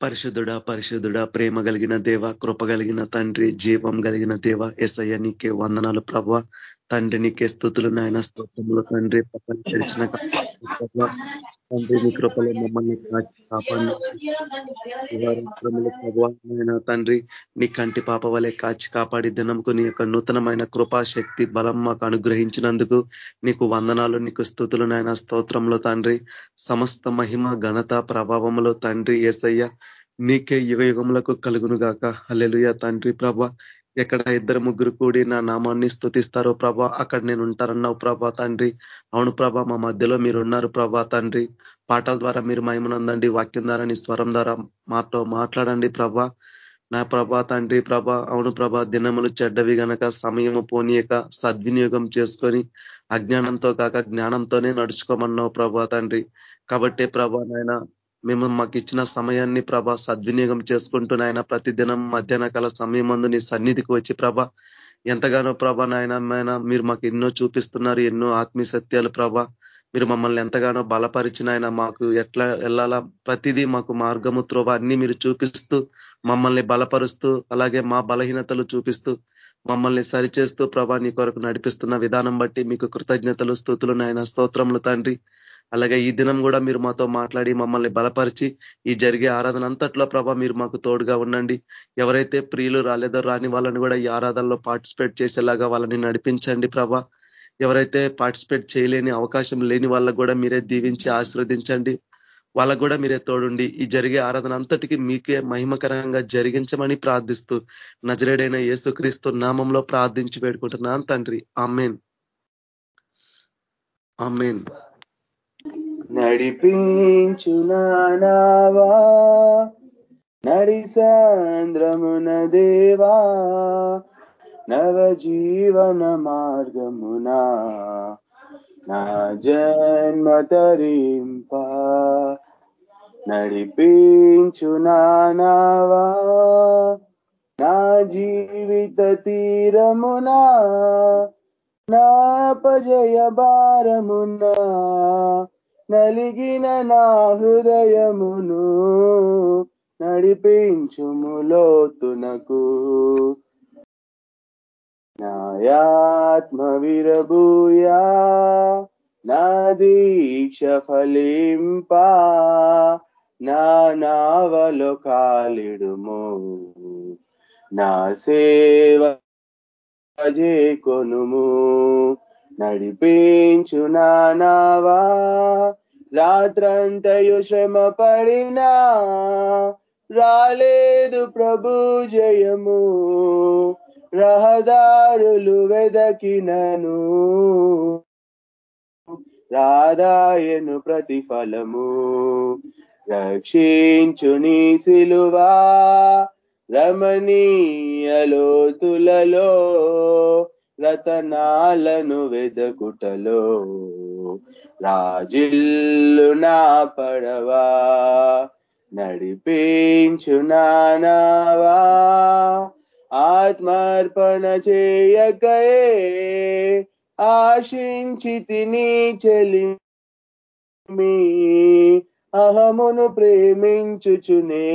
పరిశుద్ధుడ పరిశుద్ధుడ ప్రేమ కలిగిన దేవ కృప కలిగిన తండ్రి జీవం కలిగిన దేవ ఎసయ్య నీకే వందనాలు ప్రభ. తండ్రి నీకే స్థుతులు నాయన స్తోత్రములు తండ్రి. పక్కన తండ్రి నీ కృపలో మమ్మల్ని కాపాడిన తండ్రి నీ కంటి పాప వలె కాచి కాపాడి దినంకు నీ యొక్క నూతనమైన కృపా శక్తి బలం మాకు అనుగ్రహించినందుకు నీకు వందనాలు నీకు స్థుతులు నాయన స్తోత్రంలో తండ్రి. సమస్త మహిమ ఘనత ప్రభావములో తండ్రి ఏసయ్య నీకే యుగ యుగములకు కలుగును గాక హల్లెలుయ తండ్రి ప్రభ ఎక్కడ ఇద్దరు ముగ్గురు కూడి నా నామాన్ని స్థుతిస్తారో ప్రభా అక్కడ నేను ఉంటానన్నావు ప్రభా తండ్రి. అవును ప్రభా మా మధ్యలో మీరు ఉన్నారు ప్రభా తండ్రి. పాటల ద్వారా మీరు మహిమనందండి వాక్యం ద్వారా నీ స్వరం ద్వారా మాతో మాట్లాడండి ప్రభా. నా ప్రభా తండ్రి ప్రభ అవును ప్రభ దినములు చెడ్డవి గనక సమయము పోనీయక సద్వినియోగం చేసుకొని అజ్ఞానంతో కాక జ్ఞానంతోనే నడుచుకోమన్నావు ప్రభా తండ్రి. కాబట్టే ప్రభా నాయన మేము మాకు ఇచ్చిన సమయాన్ని ప్రభ సద్వినియోగం చేసుకుంటూ నాయన ప్రతిదినం మధ్యాహ్న కాల సమయం మందు నీ సన్నిధికి వచ్చి ప్రభ ఎంతగానో ప్రభ నాయన మీరు మాకు ఎన్నో చూపిస్తున్నారు ఎన్నో ఆత్మీయ సత్యాలు ప్రభ. మీరు మమ్మల్ని ఎంతగానో బలపరిచిన ఆయన మాకు ఎట్లా వెళ్ళాలా ప్రతిదీ మాకు మార్గము త్రోవ అన్ని మీరు చూపిస్తూ మమ్మల్ని బలపరుస్తూ అలాగే మా బలహీనతలు చూపిస్తూ మమ్మల్ని సరిచేస్తూ ప్రభా నీ కొరకు నడిపిస్తున్న విధానం బట్టి మీకు కృతజ్ఞతలు స్థుతులు నాయన స్తోత్రములు తండ్రి. అలాగే ఈ దినం కూడా మీరు మాతో మాట్లాడి మమ్మల్ని బలపరిచి ఈ జరిగే ఆరాధన అంతట్లో ప్రభ మీరు మాకు తోడుగా ఉండండి. ఎవరైతే ప్రియులు రాలేదో రాని వాళ్ళని కూడా ఈ ఆరాధనలో పార్టిసిపేట్ చేసేలాగా వాళ్ళని నడిపించండి ప్రభ. ఎవరైతే పార్టిసిపేట్ చేయలేని అవకాశం లేని వాళ్ళకు కూడా మీరే దీవించి ఆశీర్వదించండి. వాళ్ళకు కూడా మీరే తోడుండి. ఈ జరిగే ఆరాధన అంతటికి మీకే మహిమకరంగా జరిగించమని ప్రార్థిస్తూ నజరేడైన యేసుక్రీస్తు నామంలో ప్రార్థించి పెడుకుంటున్నాను తండ్రి. ఆమెన్. ఆమెన్. నడిపించునావా నడి సాంద్రమున దేవా. నవ జీవన మార్గమునా. నా జన్మ తరింప. నడిపించునావా నా జీవిత తీరమునా. నా పజయ భారమునా. నలిగిన నా హృదయమును నడిపించుములోతునకు నాయాత్మ విరబూయా నా దీక్ష ఫలింపా నా నావలో కాలిడుము. నా సేవ కొనుము నడిపించు నానావా. రాత్రంతయు శ్రమ పడినా రాలేదు ప్రభు జయము. రహదారులు వెదకినను. రాదాయను ప్రతిఫలము. రక్షించుని సిలువా. రమణీయలోతులలో రతనాలను వెదకుటలో రాజిల్లు నా పడవా నడిపించు నానావా. ఆత్మార్పణ చేయకయే ఆశించి తిని చెలి అహమును ప్రేమించుచునే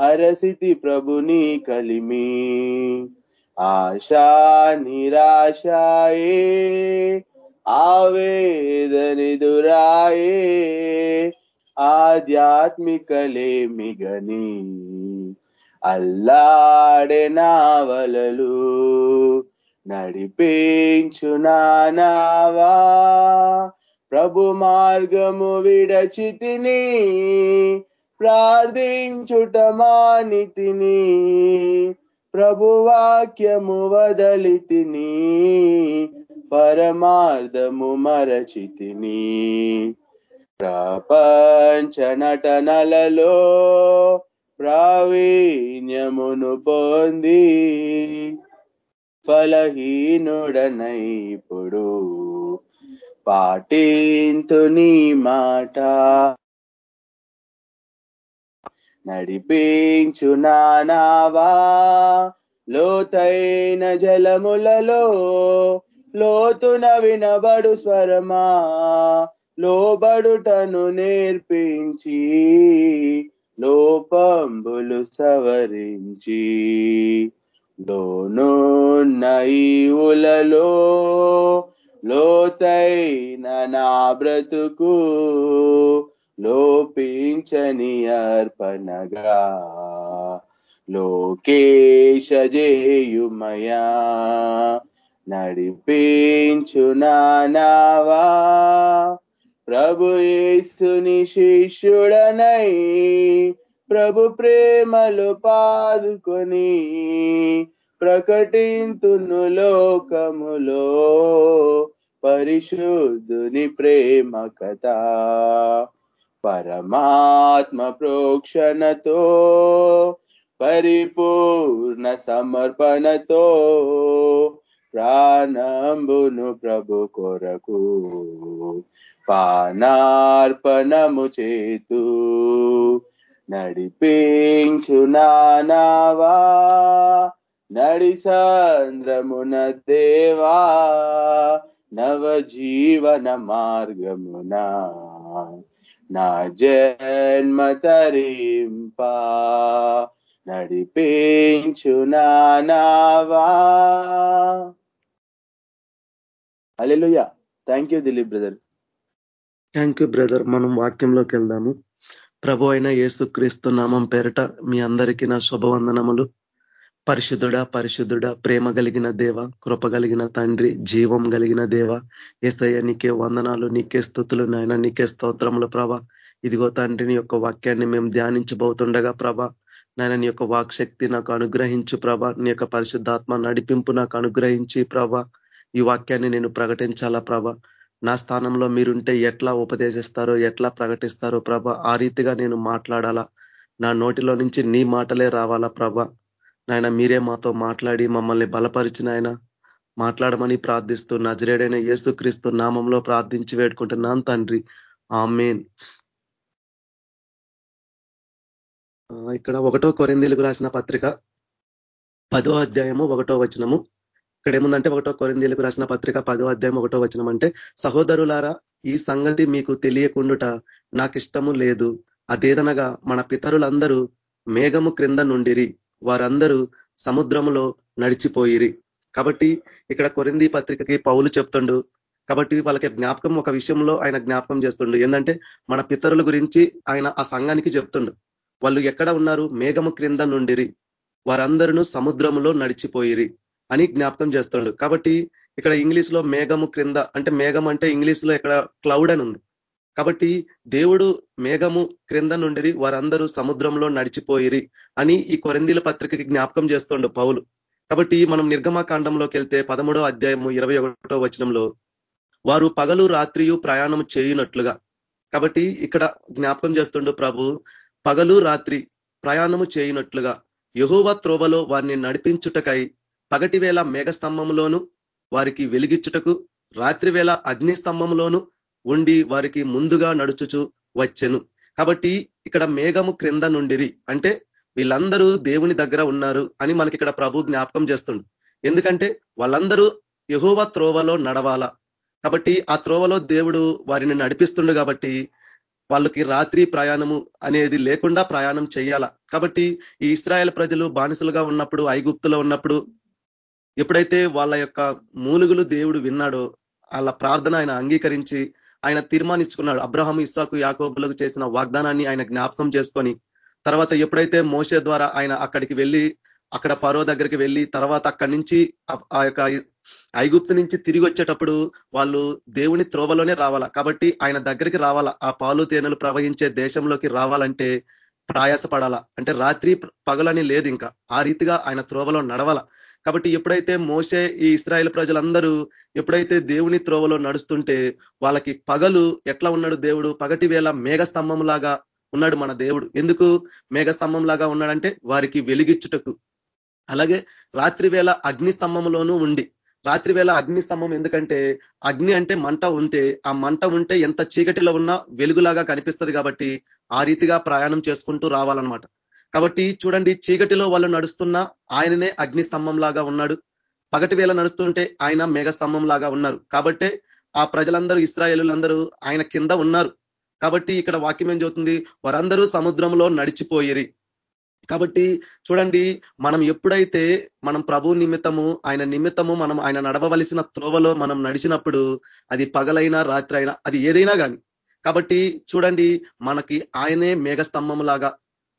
అరసితి ప్రభుని కలిమి. ఆశా నిరాశాయే ఆవేదని దురాయే ఆధ్యాత్మికలే మిగని అల్లాడే నావలలు నడిపించు నానావా ప్రభు మార్గము విడచితిని ప్రార్థించుట మానితిని ప్రభువాక్యము వదలితిని పరమార్థము మరచితిని. ప్రపంచ నటనలలో ప్రావీణ్యమును పొంది ఫలహీనుడనైపుడు పాటింతు నీ మాట. నడిపించు నావా లోతైన జలములలో లోతున వినబడు స్వరమా లోబడుటను నేర్పించి లోపంబులు సవరించి. లోనున్న ఈవులలో లోతైన నా బ్రతుకు లోపించని అర్పణగా. లోకేశజేయుమయా. నడిపించు నానావా. ప్రభు యేసుని శిష్యుడనై. ప్రభు ప్రేమలు పాదుకొని ప్రకటింతును లోకములో. పరిశుద్ధుని ప్రేమ కథ పరమాత్మ ప్రోక్షణతో పరిపూర్ణ సమర్పణతో ప్రాణంబును ప్రభు కొరకు పానార్పణము చేతు నడిపించు నావా నడి సంద్రమున దేవా నవజీవన మార్గమునా మార్గమున. నా జన్మ తరింప నడిపించు నావా hallelujah thank you Dilip brother. Thank you brother మనం వాక్యంలోకి వెళ్దాము ప్రభు అయిన యేసు క్రీస్తు నామం పేరట మీ అందరికీ నా శుభవందనములు. పరిశుద్ధుడ పరిశుద్ధుడ ప్రేమ కలిగిన దేవ కృప కలిగిన తండ్రి జీవం కలిగిన దేవ. ఏసయ్య నీకే వందనాలు నీకే స్థుతులు నాయన నీకే స్తోత్రములు ప్రభ. ఇదిగో తండ్రిని యొక్క వాక్యాన్ని మేము ధ్యానించబోతుండగా ప్రభ. నాయన నీ యొక్క వాక్శక్తి నాకు అనుగ్రహించు ప్రభ. నీ యొక్క పరిశుద్ధాత్మ నడిపింపు నాకు అనుగ్రహించి ప్రభ. ఈ వాక్యాన్ని నేను ప్రకటించాలా ప్రభ? నా స్థానంలో మీరుంటే ఎట్లా ఉపదేశిస్తారో ఎట్లా ప్రకటిస్తారో ప్రభ. ఆ రీతిగా నేను మాట్లాడాలా? నా నోటిలో నుంచి నీ మాటలే రావాలా ప్రభ? నాయన మీరే మాతో మాట్లాడి మమ్మల్ని బలపరిచిన ఆయన మాట్లాడమని ప్రార్థిస్తూ నజరేడైన యేసుక్రీస్తు నామంలో ప్రార్థించి వేడుకుంటున్నాను తండ్రి. ఆమెన్. ఇక్కడ ఒకటో కొరిందీలకు రాసిన పత్రిక పదో అధ్యాయము ఒకటో వచనము. ఇక్కడ ఏముందంటే ఒకటో కొరిందీలకు రాసిన పత్రిక పదో అధ్యాయం ఒకటో వచనం అంటే సహోదరులారా ఈ సంగతి మీకు తెలియకుండుట నాకు ఇష్టము లేదు. అదేదనగా మన పితరులందరూ మేఘము క్రింద నుండిరి. వారందరూ సముద్రంలో నడిచిపోయిరి. కాబట్టి ఇక్కడ కొరింది పత్రికకి పౌలు చెప్తుండు. కాబట్టి వాళ్ళకి జ్ఞాపకం ఒక విషయంలో ఆయన జ్ఞాపకం చేస్తుండు. ఏంటంటే మన పితరుల గురించి ఆయన ఆ సంఘానికి చెప్తుండు. వాళ్ళు ఎక్కడ ఉన్నారు? మేఘము క్రింద నుండిరి. వారందరూ సముద్రములో నడిచిపోయిరి అని జ్ఞాపకం చేస్తుండు. కాబట్టి ఇక్కడ ఇంగ్లీష్లో మేఘము క్రింద అంటే మేఘం అంటే ఇంగ్లీష్లో ఇక్కడ క్లౌడ్ అని ఉంది. కాబట్టి దేవుడు మేఘము క్రింద నుండి వారందరూ సముద్రంలో నడిచిపోయిరి అని ఈ కొరందీల పత్రికకి జ్ఞాపకం చేస్తుండు పౌలు. కాబట్టి మనం నిర్గమాకాండంలోకి వెళ్తే పదమూడో అధ్యాయము ఇరవై ఒకటో వచనంలో వారు పగలు రాత్రియు ప్రయాణం చేయునట్లుగా. కాబట్టి ఇక్కడ జ్ఞాపకం చేస్తుండు ప్రభు పగలు రాత్రి ప్రయాణము చేయునట్లుగా యహోవ త్రోవలో వారిని నడిపించుటకై పగటి మేఘ మేఘస్తంభంలోను వారికి వెలిగించుటకు రాత్రివేళ అగ్ని స్తంభంలోను ఉండి వారికి ముందుగా నడుచుచు వచ్చెను. కాబట్టి ఇక్కడ మేఘము క్రింద నుండిరి. అంటే వీళ్ళందరూ దేవుని దగ్గర ఉన్నారు అని మనకి ఇక్కడ ప్రభు జ్ఞాపకం చేస్తుండు. ఎందుకంటే వాళ్ళందరూ యహోవ త్రోవలో నడవాలా. కాబట్టి ఆ త్రోవలో దేవుడు వారిని నడిపిస్తుండు కాబట్టి వాళ్ళకి రాత్రి ప్రయాణము అనేది లేకుండా ప్రయాణం చేయాల. కాబట్టి ఈ ఇస్రాయల్ ప్రజలు బానిసలుగా ఉన్నప్పుడు ఐగుప్తులో ఉన్నప్పుడు ఎప్పుడైతే వాళ్ళ యొక్క మూలుగులు దేవుడు విన్నాడో వాళ్ళ ప్రార్థన ఆయన అంగీకరించి ఆయన తీర్మానించుకున్నాడు. అబ్రహం ఇస్సాకు యాకోబులకు చేసిన వాగ్దానాన్ని ఆయన జ్ఞాపకం చేసుకొని తర్వాత ఎప్పుడైతే మోసే ద్వారా ఆయన అక్కడికి వెళ్ళి అక్కడ ఫరో దగ్గరికి వెళ్ళి తర్వాత అక్కడి నుంచి ఆ యొక్క ఐగుప్తు నుంచి తిరిగి వచ్చేటప్పుడు వాళ్ళు దేవుని త్రోవలోనే రావాలా? కాబట్టి ఆయన దగ్గరికి రావాలా? ఆ పాలు తేనెలు ప్రవహించే దేశంలోకి రావాలంటే ప్రయాసపడాలా? అంటే రాత్రి పగలని లేదు ఇంకా. ఆ రీతిగా ఆయన త్రోవలో నడవాల? కాబట్టి ఎప్పుడైతే మోసే ఈ ఇస్రాయేల్ ప్రజలందరూ ఎప్పుడైతే దేవుని త్రోవలో నడుస్తుంటే వాళ్ళకి పగలు ఎట్లా ఉన్నాడు దేవుడు? పగటి వేళ మేఘస్తంభం లాగా ఉన్నాడు మన దేవుడు. ఎందుకు? మేఘస్తంభం లాగా ఉన్నాడంటే వారికి వెలిగిచ్చుటకు. అలాగే రాత్రి వేళ అగ్ని స్తంభంలోనూ ఉండి రాత్రి వేళ అగ్ని స్తంభం ఎందుకంటే అగ్ని అంటే మంట ఉంటే ఆ మంట ఉంటే ఎంత చీకటిలో ఉన్నా వెలుగులాగా కనిపిస్తుంది కాబట్టి ఆ రీతిగా ప్రయాణం చేసుకుంటూ రావాలన్నమాట. కాబట్టి చూడండి చీకటిలో వాళ్ళు నడుస్తున్నా ఆయననే అగ్ని స్తంభం లాగా ఉన్నాడు. పగటి వేళ నడుస్తుంటే ఆయన మేఘస్తంభం లాగా ఉన్నారు. కాబట్టే ఆ ప్రజలందరూ ఇస్రాయేలులందరూ ఆయన కింద ఉన్నారు. కాబట్టి ఇక్కడ వాక్యం ఏం చదువుతుంది వారందరూ సముద్రంలో నడిచిపోయిరి. కాబట్టి చూడండి మనం ఎప్పుడైతే మనం ప్రభు నిమిత్తము ఆయన నిమిత్తము మనం ఆయన నడవవలసిన త్రోవలో మనం నడిచినప్పుడు అది పగలైనా రాత్రి అయినా అది ఏదైనా కానీ కాబట్టి చూడండి మనకి ఆయనే మేఘస్తంభం లాగా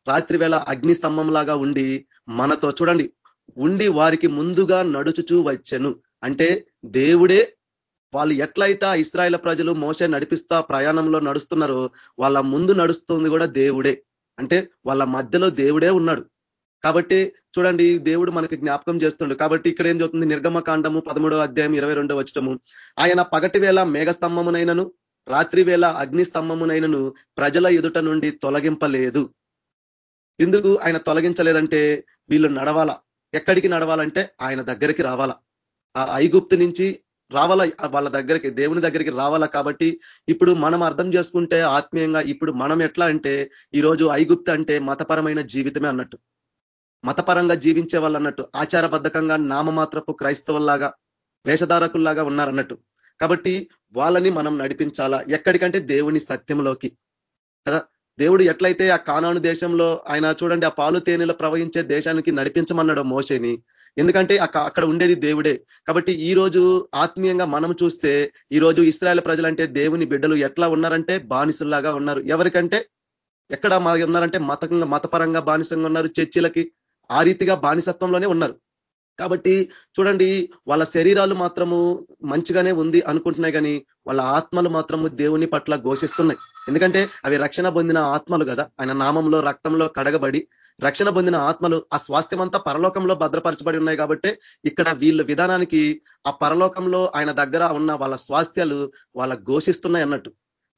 రాత్రి వేళ అగ్ని స్తంభం లాగా ఉండి మనతో చూడండి ఉండి వారికి ముందుగా నడుచుచూ వచ్చను. అంటే దేవుడే వాళ్ళు ఎట్లయితే ఇస్రాయల ప్రజలు మోసే నడిపిస్తా ప్రయాణంలో నడుస్తున్నారో వాళ్ళ ముందు నడుస్తుంది కూడా దేవుడే. అంటే వాళ్ళ మధ్యలో దేవుడే ఉన్నాడు. కాబట్టి చూడండి దేవుడు మనకి జ్ఞాపకం చేస్తుండు. కాబట్టి ఇక్కడ ఏం చెప్తుంది నిర్గమ కాండము పదమూడో అధ్యాయం ఇరవై రెండో వచ్చటము ఆయన పగటి వేళ మేఘస్తంభమునైనను రాత్రి వేళ అగ్ని స్తంభమునైనను ప్రజల ఎదుట నుండి తొలగింపలేదు. ఎందుకు ఆయన తొలగించలేదంటే వీళ్ళు నడవాలా? ఎక్కడికి నడవాలంటే ఆయన దగ్గరికి రావాలా? ఆ ఐగుప్తు నుంచి రావాలా? వాళ్ళ దగ్గరికి దేవుని దగ్గరికి రావాలా? కాబట్టి ఇప్పుడు మనం అర్థం చేసుకుంటే ఆత్మీయంగా ఇప్పుడు మనం ఎట్లా అంటే ఈరోజు ఐగుప్తు అంటే మతపరమైన జీవితమే అన్నట్టు. మతపరంగా జీవించే వాళ్ళు అన్నట్టు. ఆచారబద్ధకంగా నామమాత్రపు క్రైస్తవుల్లాగా వేషధారకుల్లాగా ఉన్నారన్నట్టు. కాబట్టి వాళ్ళని మనం నడిపించాలా? ఎక్కడికంటే దేవుని సత్యంలోకి. కదా? దేవుడు ఎట్లయితే ఆ కానాను దేశంలో ఆయన చూడండి ఆ పాలు తేనెలు ప్రవహించే దేశానికి నడిపించమన్నాడు మోసేని ఎందుకంటే అక్కడ ఉండేది దేవుడే. కాబట్టి ఈ రోజు ఆత్మీయంగా మనం చూస్తే ఈ రోజు ఇస్రాయల్ ప్రజలంటే దేవుని బిడ్డలు ఎట్లా ఉన్నారంటే బానిసల్లాగా ఉన్నారు. ఎవరికంటే? ఎక్కడ ఉన్నారంటే మతంగా మతపరంగా బానిసంగా ఉన్నారు చర్చిలకి ఆ రీతిగా బానిసత్వంలోనే ఉన్నారు. కాబట్టి చూడండి వాళ్ళ శరీరాలు మాత్రము మంచిగానే ఉంది అనుకుంటున్నాయి కానీ వాళ్ళ ఆత్మలు మాత్రము దేవుని పట్ల ఘోషిస్తున్నాయి. ఎందుకంటే అవి రక్షణ పొందిన ఆత్మలు కదా. ఆయన నామంలో రక్తంలో కడగబడి రక్షణ పొందిన ఆత్మలు ఆ స్వాస్థ్యం అంతా పరలోకంలో భద్రపరచబడి ఉన్నాయి కాబట్టి ఇక్కడ వీళ్ళ విధానానికి ఆ పరలోకంలో ఆయన దగ్గర ఉన్న వాళ్ళ స్వాస్థ్యాలు వాళ్ళ ఘోషిస్తున్నాయి అన్నట్టు.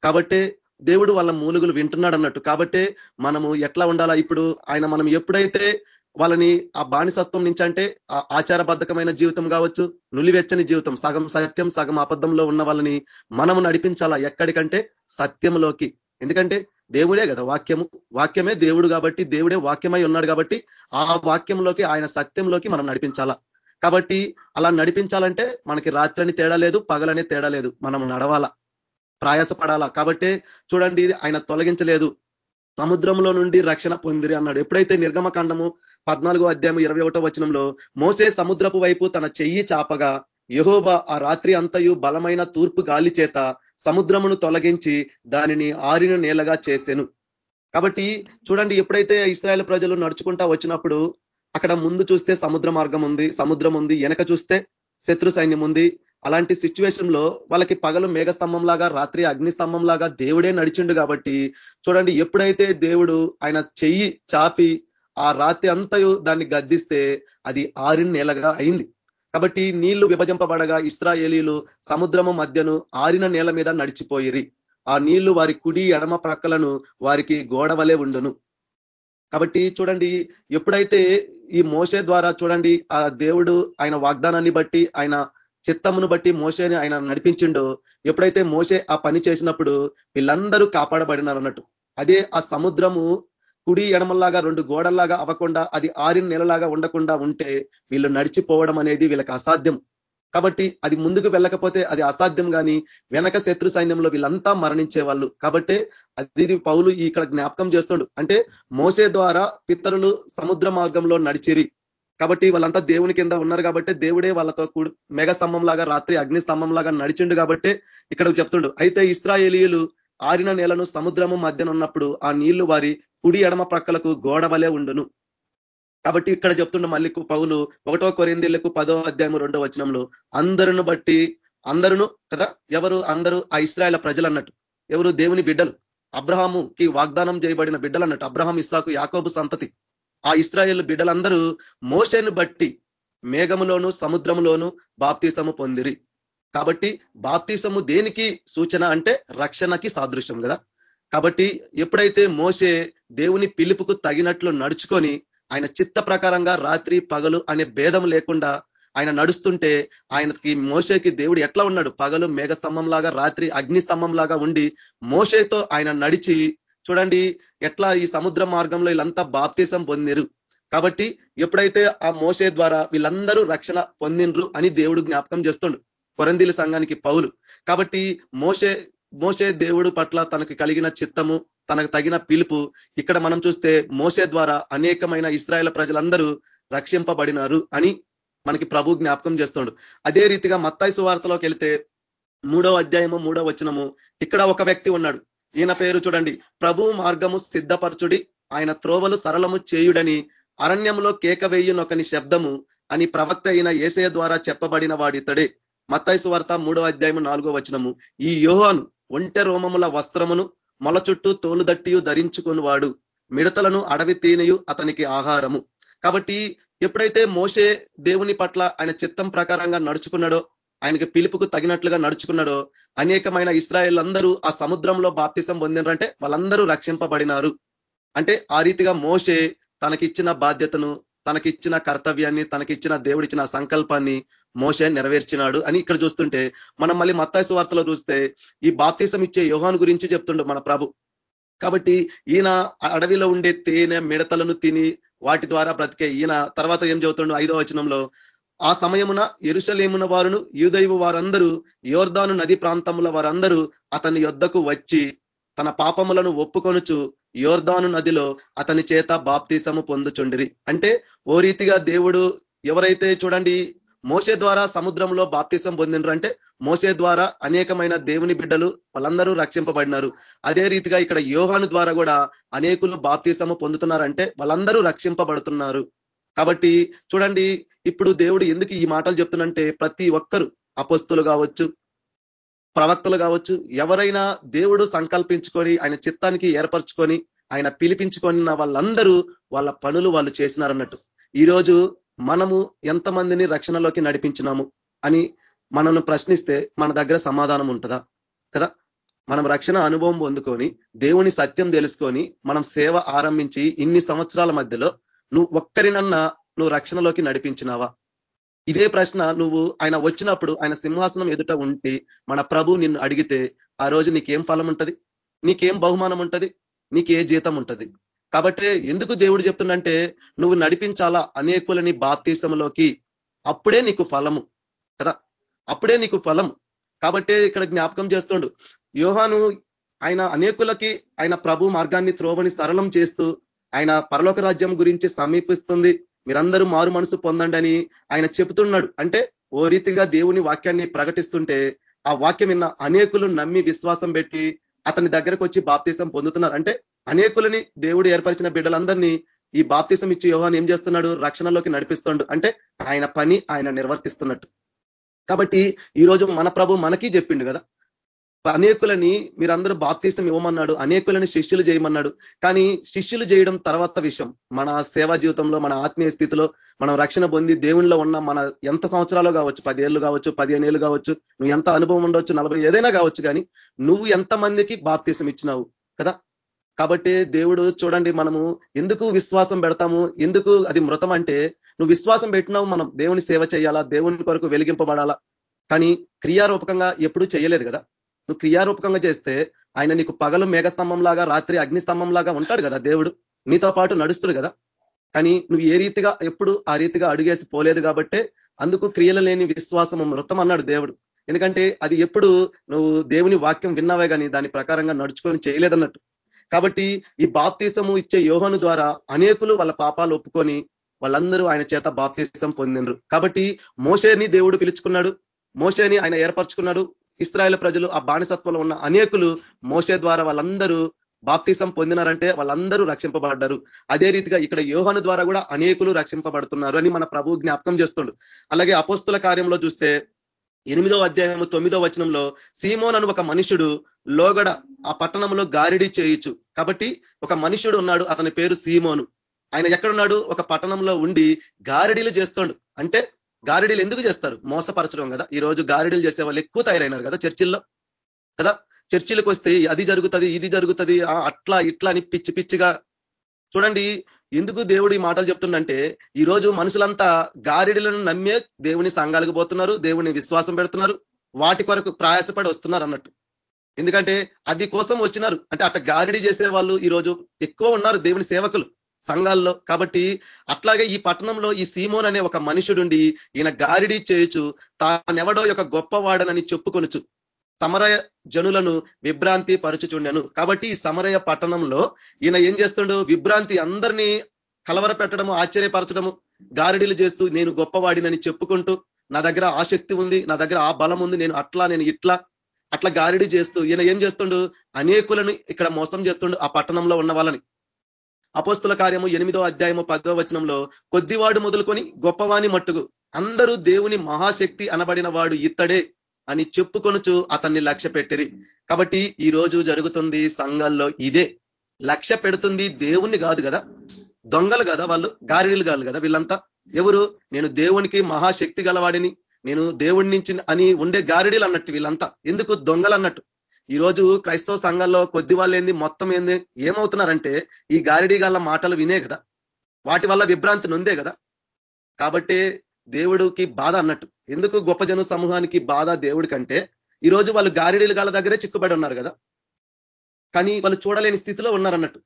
కాబట్టి దేవుడు వాళ్ళ మూలుగులు వింటున్నాడు అన్నట్టు కాబట్టి మనము ఎట్లా ఉండాలా? ఇప్పుడు ఆయన మనం ఎప్పుడైతే వాళ్ళని ఆ బానిసత్వం నుంచి అంటే ఆచారబద్ధకమైన జీవితం కావచ్చు నులివెచ్చని జీవితం సగం సత్యం సగం అబద్ధంలో ఉన్న వాళ్ళని మనము నడిపించాలా ఎక్కడికంటే సత్యంలోకి ఎందుకంటే దేవుడే కదా వాక్యము. వాక్యమే దేవుడు కాబట్టి దేవుడే వాక్యమై ఉన్నాడు కాబట్టి ఆ వాక్యంలోకి ఆయన సత్యంలోకి మనం నడిపించాలా. కాబట్టి అలా నడిపించాలంటే మనకి రాత్రని తేడా లేదు పగలని తేడా లేదు. మనం నడవాలా ప్రయాసపడాలా. కాబట్టి చూడండి ఆయన తొలగించలేదు. సముద్రంలో నుండి రక్షణ పొందిరి అన్నాడు. ఎప్పుడైతే నిర్గమకాండము పద్నాలుగో అధ్యాయం ఇరవై ఒకటో వచనంలో మోసే సముద్రపు వైపు తన చెయ్యి చాపగా యహోబ ఆ రాత్రి అంతయు బలమైన తూర్పు గాలి చేత సముద్రమును తొలగించి దానిని ఆరిన నేలగా చేసెను. కాబట్టి చూడండి ఎప్పుడైతే ఇస్రాయేల్ ప్రజలు నడుచుకుంటా వచ్చినప్పుడు అక్కడ ముందు చూస్తే సముద్ర మార్గం ఉంది సముద్రం ఉంది వెనక చూస్తే శత్రు సైన్యం ఉంది. అలాంటి సిచ్యువేషన్లో వాళ్ళకి పగలు మేఘస్తంభం లాగా రాత్రి అగ్నిస్తంభం లాగా దేవుడే నడిచిండు కాబట్టి చూడండి ఎప్పుడైతే దేవుడు ఆయన చెయ్యి చాపి ఆ రాత్రి అంతయు దాన్ని గద్దిస్తే అది ఆరిన నేలగా అయింది. కాబట్టి నీళ్ళు విభజింపబడగా ఇస్రాయేలీలు సముద్రము మధ్యను ఆరిన నేల మీద నడిచిపోయిరి. ఆ నీళ్ళు వారి కుడి ఎడమ ప్రక్కలను వారికి గోడవలే ఉండును. కాబట్టి చూడండి ఎప్పుడైతే ఈ మోసే ద్వారా చూడండి ఆ దేవుడు ఆయన వాగ్దానాన్ని బట్టి ఆయన చిత్తమును బట్టి మోసేని ఆయన నడిపించిండో ఎప్పుడైతే మోసే ఆ పని చేసినప్పుడు వీళ్ళందరూ కాపాడబడినారు అన్నట్టు అదే ఆ సముద్రము కుడి ఎడమల్లాగా రెండు గోడల్లాగా అవ్వకుండా అది ఆరిన నెలలాగా ఉండకుండా ఉంటే వీళ్ళు నడిచిపోవడం అనేది వీళ్ళకి అసాధ్యం. కాబట్టి అది ముందుకు వెళ్ళకపోతే అది అసాధ్యం కానీ వెనక శత్రు సైన్యంలో వీళ్ళంతా మరణించే వాళ్ళు కాబట్టి అది పౌలు ఇక్కడ జ్ఞాపకం చేస్తుండు. అంటే మోసే ద్వారా పితరులు సముద్ర మార్గంలో నడిచిరి. కాబట్టి వాళ్ళంతా దేవుని కింద ఉన్నారు కాబట్టి దేవుడే వాళ్ళతో మెగ స్తంభంలాగా రాత్రి అగ్ని స్తంభంలాగా నడిచిండు కాబట్టి ఇక్కడ చెప్తుండు. అయితే ఇస్రాయేలీయులు ఆరిన నేలను సముద్రము మధ్యన ఉన్నప్పుడు ఆ నీళ్ళు వారి కుడి ఎడమ ప్రక్కలకు గోడ వలె ఉండును. కాబట్టి ఇక్కడ చెప్తున్న మళ్ళీ పౌలు ఒకటో కొరిందీళ్ళకు పదో అధ్యాయం రెండో వచనంలో అందరును బట్టి అందరును కదా? ఎవరు? అందరూ ఆ ఇస్రాయల ప్రజలు అన్నట్టు. ఎవరు? దేవుని బిడ్డలు. అబ్రహాముకి వాగ్దానం చేయబడిన బిడ్డలు అన్నట్టు. అబ్రహాం ఇస్సాకు యాకోబు సంతతి. ఆ ఇస్రాయేల్ బిడ్డలందరూ మోసను బట్టి మేఘములోను సముద్రములోను బాప్తీసము పొందిరి. కాబట్టి బాప్తీసము దేనికి సూచన అంటే రక్షణకి సాదృశ్యం కదా? కాబట్టి ఎప్పుడైతే మోసే దేవుని పిలుపుకు తగినట్లు నడుచుకొని ఆయన చిత్త ప్రకారంగా రాత్రి పగలు అనే భేదం లేకుండా ఆయన నడుస్తుంటే ఆయనకి మోసేకి దేవుడు ఎట్లా ఉన్నాడు? పగలు మేఘస్తంభం లాగా రాత్రి అగ్ని స్తంభం లాగా ఉండి మోసేతో ఆయన నడిచి చూడండి ఎట్లా ఈ సముద్ర మార్గంలో వీళ్ళంతా బాప్తీసం పొందిరు. కాబట్టి ఎప్పుడైతే ఆ మోసే ద్వారా వీళ్ళందరూ రక్షణ పొందిండ్రు అని దేవుడు జ్ఞాపకం చేస్తుండు కొరందీల సంఘానికి పౌలు. కాబట్టి మోసే మోసే దేవుడు పట్ల తనకు కలిగిన చిత్తము తనకు తగిన పిలుపు ఇక్కడ మనం చూస్తే మోసే ద్వారా అనేకమైన ఇస్రాయేల్ ప్రజలందరూ రక్షింపబడినారు అని మనకి ప్రభు జ్ఞాపకం చేస్తుండు అదే రీతిగా మత్తాయి సువార్తలోకి వెళ్తే మూడవ అధ్యాయము మూడవ వచనము ఇక్కడ ఒక వ్యక్తి ఉన్నాడు. ఈయన పేరు చూడండి. ప్రభు మార్గము సిద్ధపరచుడి ఆయన త్రోవలు సరళము చేయుడని అరణ్యంలో కేక వేయునొకని శబ్దము అని ప్రవక్త అయిన ఏసయ ద్వారా చెప్పబడిన వాడితడే. మత్తాయి వార్త మూడో అధ్యాయము నాలుగో వచనము. ఈ యోహాను ఒంటె రోమముల వస్త్రమును మొల చుట్టూ తోలుదట్టియు ధరించుకుని వాడు మిడతలను అడవి తీనయు అతనికి ఆహారము. కాబట్టి ఎప్పుడైతే మోసే దేవుని పట్ల ఆయన చిత్తం ప్రకారంగా నడుచుకున్నాడో ఆయనకి పిలుపుకు తగినట్లుగా నడుచుకున్నాడో అనేకమైన ఇస్రాయేల్ అందరూ ఆ సముద్రంలో బాప్తిసం పొందినారంటే వాళ్ళందరూ రక్షింపబడినారు. అంటే ఆ రీతిగా మోసే తనకిచ్చిన బాధ్యతను తనకిచ్చిన కర్తవ్యాన్ని తనకిచ్చిన దేవుడిచ్చిన సంకల్పాన్ని మోసే నెరవేర్చినాడు అని ఇక్కడ చూస్తుంటే మనం మళ్ళీ మత్తాయి వార్తలో చూస్తే ఈ బాప్తీసం ఇచ్చే యోహాన్ గురించి చెప్తుండు మన ప్రభు. కాబట్టి ఈయన అడవిలో ఉండే తేనె మిడతలను తిని వాటి ద్వారా బ్రతికే ఈయన తర్వాత ఏం చెబుతుండో ఐదో వచనంలో ఆ సమయమున ఎరుసలేమున వారును యూదైవు వారందరూ యోర్దాను నది ప్రాంతముల వారందరూ అతని యొద్దకు వచ్చి తన పాపములను ఒప్పుకొనుచు యోర్ధాను నదిలో అతని చేత బాప్తీసము పొందుచుండిరి. అంటే ఓ రీతిగా దేవుడు ఎవరైతే చూడండి మోసే ద్వారా సముద్రంలో బాప్తీసం పొందినరు. అంటే మోసే ద్వారా అనేకమైన దేవుని బిడ్డలు వాళ్ళందరూ రక్షింపబడినారు. అదే రీతిగా ఇక్కడ యోహాను ద్వారా కూడా అనేకులు బాప్తీసము పొందుతున్నారంటే వాళ్ళందరూ రక్షింపబడుతున్నారు. కాబట్టి చూడండి ఇప్పుడు దేవుడు ఎందుకు ఈ మాటలు చెప్తున్నంటే ప్రతి ఒక్కరు అపస్తులు కావచ్చు ప్రవక్తలు కావచ్చు ఎవరైనా దేవుడు సంకల్పించుకొని ఆయన చిత్తానికి ఏర్పరచుకొని ఆయన పిలిపించుకొని వాళ్ళందరూ వాళ్ళ పనులు వాళ్ళు చేసినారన్నట్టు. ఈరోజు మనము ఎంతమందిని రక్షణలోకి నడిపించినాము అని మనను ప్రశ్నిస్తే మన దగ్గర సమాధానం ఉంటుందా? కదా? మనం రక్షణ అనుభవం పొందుకొని దేవుని సత్యం తెలుసుకొని మనం సేవ ఆరంభించి ఇన్ని సంవత్సరాల మధ్యలో నువ్వు ఒక్కరినన్నా నువ్వు రక్షణలోకి నడిపించినావా? ఇదే ప్రశ్న నువ్వు ఆయన వచ్చినప్పుడు ఆయన సింహాసనం ఎదుట ఉంటే మన ప్రభు నిన్ను అడిగితే ఆ రోజు నీకేం ఫలం ఉంటది? నీకేం బహుమానం ఉంటది? నీకే జీతం ఉంటది. కాబట్టి ఎందుకు దేవుడు చెప్తుండంటే నువ్వు నడిపించాలా అనేకులని బాప్తీసంలోకి అప్పుడే నీకు ఫలము. కదా? అప్పుడే నీకు ఫలం కాబట్టే ఇక్కడ జ్ఞాపకం చేస్తుండు. యోహాను ఆయన అనేకులకి ఆయన ప్రభు మార్గాన్ని త్రోవని సరళం చేస్తూ ఆయన పరలోక రాజ్యం గురించి సమీపిస్తుంది. మీరందరూ మారు మనసు పొందండి అని ఆయన చెబుతున్నాడు. అంటే ఓ రీతిగా దేవుని వాక్యాన్ని ప్రకటిస్తుంటే ఆ వాక్యం విన్న అనేకులు నమ్మి విశ్వాసం పెట్టి అతని దగ్గరకు వచ్చి బాప్తీసం పొందుతున్నారు. అంటే అనేకులని దేవుడు ఏర్పరిచిన బిడ్డలందరినీ ఈ బాప్తీసం ఇచ్చి యోహాన్ ఏం చేస్తున్నాడు? రక్షణలోకి నడిపిస్తుండు. అంటే ఆయన పని ఆయన నిర్వర్తిస్తున్నట్టు. కాబట్టి ఈరోజు మన ప్రభు మనకి చెప్పిండు కదా. అనేకులని మీరందరూ బాప్తీసం ఇవ్వమన్నాడు అనేకులని శిష్యులు చేయమన్నాడు. కానీ శిష్యులు చేయడం తర్వాత విషయం. మన సేవా జీవితంలో మన ఆత్మీయ స్థితిలో మనం రక్షణ పొంది దేవునిలో ఉన్న మన ఎంత సంవత్సరాలు కావచ్చు పదేళ్ళు కావచ్చు పదిహేను ఏళ్ళు కావచ్చు నువ్వు ఎంత అనుభవం ఉండొచ్చు నలభై ఏదైనా కావచ్చు కానీ నువ్వు ఎంత మందికి బాప్తీసం ఇచ్చినావు కదా? కాబట్టి దేవుడు చూడండి మనము ఎందుకు విశ్వాసం పెడతాము ఎందుకు అది మృతం అంటే నువ్వు విశ్వాసం పెట్టినావు మనం దేవుని సేవ చేయాలా దేవుని కొరకు వెలిగింపబడాలా? కానీ క్రియారూపకంగా ఎప్పుడూ చేయలేదు కదా? నువ్వు క్రియారూపకంగా చేస్తే ఆయన నీకు పగలు మేఘస్తంభం లాగా రాత్రి అగ్నిస్తంభం లాగా ఉంటాడు కదా దేవుడు. నీతో పాటు నడుస్తుడు కదా. కానీ నువ్వు ఏ రీతిగా ఎప్పుడు ఆ రీతిగా అడుగేసి పోలేదు కాబట్టే అందుకు క్రియలు లేని విశ్వాసం మృతం అన్నాడు దేవుడు. ఎందుకంటే అది ఎప్పుడు నువ్వు దేవుని వాక్యం విన్నావే కానీ దాని ప్రకారంగా నడుచుకొని చేయలేదన్నట్టు. కాబట్టి ఈ బాప్తీసము ఇచ్చే యోహను ద్వారా అనేకులు వాళ్ళ పాపాలు ఒప్పుకొని వాళ్ళందరూ ఆయన చేత బాప్తీసం పొందినరు కాబట్టి మోసేని దేవుడు పిలుచుకున్నాడు. మోసేని ఆయన ఏర్పరచుకున్నాడు. ఇస్రాయేల్ ప్రజలు ఆ బానిసత్వంలో ఉన్న అనేకులు మోసే ద్వారా వాళ్ళందరూ బాప్తిసం పొందినారంటే వాళ్ళందరూ రక్షింపబడ్డారు. అదే రీతిగా ఇక్కడ యోహను ద్వారా కూడా అనేకులు రక్షింపబడుతున్నారు అని మన ప్రభు జ్ఞాపకం చేస్తుండు. అలాగే అపోస్తుల కార్యంలో చూస్తే ఎనిమిదో అధ్యాయం తొమ్మిదో వచనంలో సీమోన్ అని ఒక మనుషుడు లోగడ ఆ పట్టణంలో గారిడి చేయొచ్చు కాబట్టి ఒక మనుషుడు ఉన్నాడు అతని పేరు సీమోను. ఆయన ఎక్కడున్నాడు? ఒక పట్టణంలో ఉండి గారిడీలు చేస్తాడు. అంటే గారిడీలు ఎందుకు చేస్తారు? మోసపరచడం కదా. ఈ రోజు గారిడీలు చేసే వాళ్ళు ఎక్కువ తయారైనారు కదా చర్చిల్లో. కదా? చర్చిలకు వస్తే అది జరుగుతుంది ఇది జరుగుతుంది అట్లా ఇట్లా అని పిచ్చి పిచ్చిగా. చూడండి ఎందుకు దేవుడు ఈ మాటలు చెప్తుండంటే ఈరోజు మనుషులంతా గారిడులను నమ్మే దేవుని సంఘాలకు పోతున్నారు దేవుని విశ్వాసం పెడుతున్నారు వాటి కొరకు ప్రయాసపడి వస్తున్నారు అన్నట్టు. ఎందుకంటే అది కోసం వచ్చినారు. అంటే అట్ట గారిడి చేసే వాళ్ళు ఈరోజు ఎక్కువ ఉన్నారు దేవుని సేవకులు. సంఘాల్లో. కాబట్టి అట్లాగే ఈ పట్టణంలో ఈ సీమోన్ అనే ఒక మనుషుడుండి ఈయన గారిడి చేయొచ్చు తానెవడో యొక్క గొప్పవాడనని చెప్పుకొనుచు సమరయ జనులను విభ్రాంతి పరచుచుండెను. కాబట్టి ఈ సమరయ పట్టణంలో ఈయన ఏం చేస్తుండడు విభ్రాంతి అందరినీ కలవర పెట్టడము ఆశ్చర్యపరచడము గారిడీలు చేస్తూ నేను గొప్పవాడినని చెప్పుకుంటూ నా దగ్గర ఆ శక్తి ఉంది నా దగ్గర ఆ బలం ఉంది నేను అట్లా నేను ఇట్లా అట్లా గారిడి చేస్తూ ఈయన ఏం చేస్తుండు? అనేకులను ఇక్కడ మోసం చేస్తుండు ఆ పట్టణంలో ఉన్న వాళ్ళని. అపోస్తుల కార్యము ఎనిమిదో అధ్యాయము పదో వచనంలో కొద్దివాడు మొదలుకొని గొప్పవాని మట్టుకు అందరూ దేవుని మహాశక్తి అనబడిన వాడు ఇత్తడే అని చెప్పుకొనుచు అతన్ని లక్ష్య పెట్టిరి. కాబట్టి ఈ రోజు జరుగుతుంది సంఘాల్లో ఇదే. లక్ష్య పెడుతుంది దేవుణ్ణి కాదు కదా? దొంగలు కదా వాళ్ళు? గారిడీలు కాదు కదా వీళ్ళంతా? ఎవరు? నేను దేవునికి మహాశక్తి గలవాడిని నేను దేవుడి నుంచి అని ఉండే గారిడీలు అన్నట్టు వీళ్ళంతా. ఎందుకు? దొంగలు అన్నట్టు. ఈ రోజు క్రైస్తవ సంఘంలో కొద్ది వాళ్ళు ఏంది మొత్తం ఏంది ఏమవుతున్నారంటే ఈ గారిడి గల మాటలు వినే కదా వాటి వల్ల విభ్రాంతి నొందే కదా. కాబట్టి దేవుడికి బాధ అన్నట్టు. ఎందుకు గొప్ప జన సమూహానికి బాధ దేవుడి కంటే ఈరోజు వాళ్ళు గారిడీలు గాల దగ్గరే చిక్కుబడి ఉన్నారు కదా. కానీ వాళ్ళు చూడలేని స్థితిలో ఉన్నారన్నట్టు.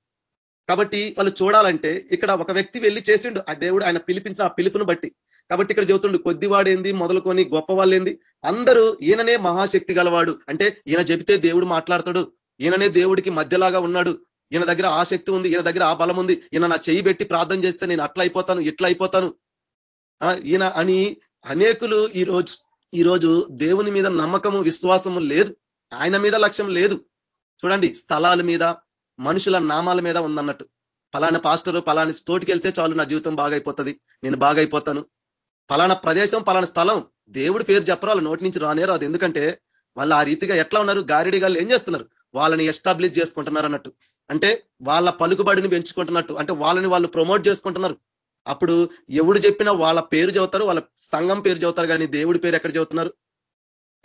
కాబట్టి వాళ్ళు చూడాలంటే ఇక్కడ ఒక వ్యక్తి వెళ్ళి చేసిండు ఆ దేవుడు ఆయన పిలిపించిన ఆ పిలుపును బట్టి. కాబట్టి ఇక్కడ చెబుతుండు కొద్దివాడేంది మొదలుకొని గొప్ప వాళ్ళేంది అందరూ ఈయననే మహాశక్తి గలవాడు. అంటే ఈయన చెబితే దేవుడు మాట్లాడతాడు. ఈయననే దేవుడికి మధ్యలాగా ఉన్నాడు. ఈయన దగ్గర ఆ శక్తి ఉంది ఈయన దగ్గర ఆ బలం ఉంది. ఈయన నా చెయ్యి పెట్టి ప్రార్థన చేస్తే నేను అట్లా అయిపోతాను ఇట్లా అయిపోతాను. ఈయన అని అనేకులు ఈ రోజు ఈ రోజు దేవుని మీద నమ్మకము విశ్వాసము లేదు. ఆయన మీద లక్ష్యం లేదు. చూడండి స్థలాల మీద మనుషుల నామాల మీద ఉందన్నట్టు. పలానా పాస్టరు పలాని తోటికి వెళ్తే చాలు నా జీవితం బాగైపోతుంది. నేను బాగైపోతాను. పలానా ప్రదేశం పలానా స్థలం. దేవుడి పేరు చెప్పరు నోటి నుంచి రానే రాదు. ఎందుకంటే వాళ్ళు ఆ రీతిగా ఎట్లా ఉన్నారు? గారిడి గాళ్ళు ఏం చేస్తున్నారు? వాళ్ళని ఎస్టాబ్లిష్ చేసుకుంటున్నారు అన్నట్టు. అంటే వాళ్ళ పలుకుబడిని పెంచుకుంటున్నట్టు. అంటే వాళ్ళని వాళ్ళు ప్రమోట్ చేసుకుంటున్నారు. అప్పుడు ఎవడు చెప్పినా వాళ్ళ పేరు చదువుతారు వాళ్ళ సంఘం పేరు చదువుతారు కానీ దేవుడి పేరు ఎక్కడ చదువుతున్నారు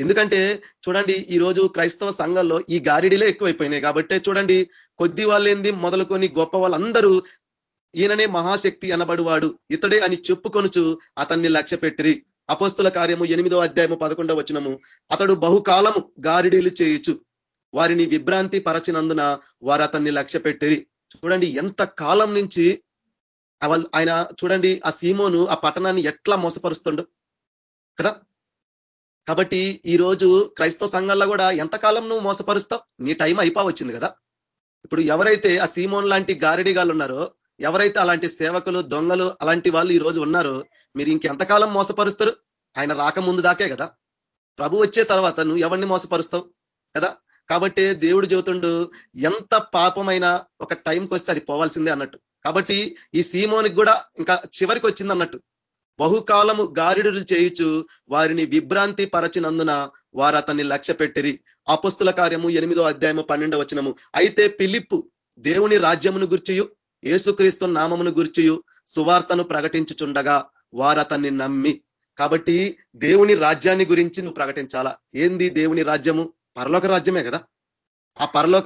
ఎందుకంటే చూడండి ఈ రోజు క్రైస్తవ సంఘంలో ఈ గారిడిలే ఎక్కువైపోయినాయి. కాబట్టి చూడండి కొద్ది వాళ్ళేంది? మొదలుకొని గొప్ప వాళ్ళందరూ ఈయననే మహాశక్తి అనబడువాడు. ఇతడే అని చెప్పుకొనుచు అతన్ని లక్ష్య పెట్టిరి అపోస్తుల కార్యము ఎనిమిదో అధ్యాయము పదకొండవ వచనము. అతడు బహుకాలము గారిడీలు చేయొచ్చు వారిని విభ్రాంతి పరచినందున వారు అతన్ని లక్ష్య పెట్టిరి చూడండి ఎంత కాలం నుంచి ఆయన చూడండి ఆ సీమోను ఆ పట్టణాన్ని ఎట్లా మోసపరుస్తుండో కదా? కాబట్టి ఈ రోజు క్రైస్తవ సంఘాల్లో కూడా ఎంతకాలం నువ్వు మోసపరుస్తావు? నీ టైం అయిపోవచ్చింది కదా? ఇప్పుడు ఎవరైతే ఆ సీమోన్ లాంటి గారిడిగాలు ఉన్నారో ఎవరైతే అలాంటి సేవకులు దొంగలు అలాంటి వాళ్ళు ఈ రోజు ఉన్నారో మీరు ఇంకెంతకాలం మోసపరుస్తారు? ఆయన రాకముందు దాకే కదా. ప్రభు వచ్చే తర్వాత నువ్వు ఎవరిని మోసపరుస్తావు? కదా? కాబట్టి దేవుడు చెబుతుండు ఎంత పాపమైన ఒక టైంకి వస్తే అది పోవాల్సిందే అన్నట్టు. కాబట్టి ఈ సీమోనికి కూడా ఇంకా చివరికి వచ్చింది అన్నట్టు. బహుకాలము గారిడులు చేయుచు వారిని విభ్రాంతి పరచినందున వారు అతన్ని లక్ష్య పెట్టిరి అపస్తుల కార్యము ఎనిమిదో అధ్యాయము పన్నెండో వచనము. అయితే పిలిప్పు దేవుని రాజ్యమును గుర్చియు. ఏసుక్రీస్తు నామమును గుర్చియు సువార్తను ప్రకటించుచుండగా వారు అతన్ని నమ్మి. కాబట్టి దేవుని రాజ్యాన్ని గురించి నువ్వు ప్రకటించాలా? ఏంది దేవుని రాజ్యము? పరలోక రాజ్యమే కదా. ఆ పరలోక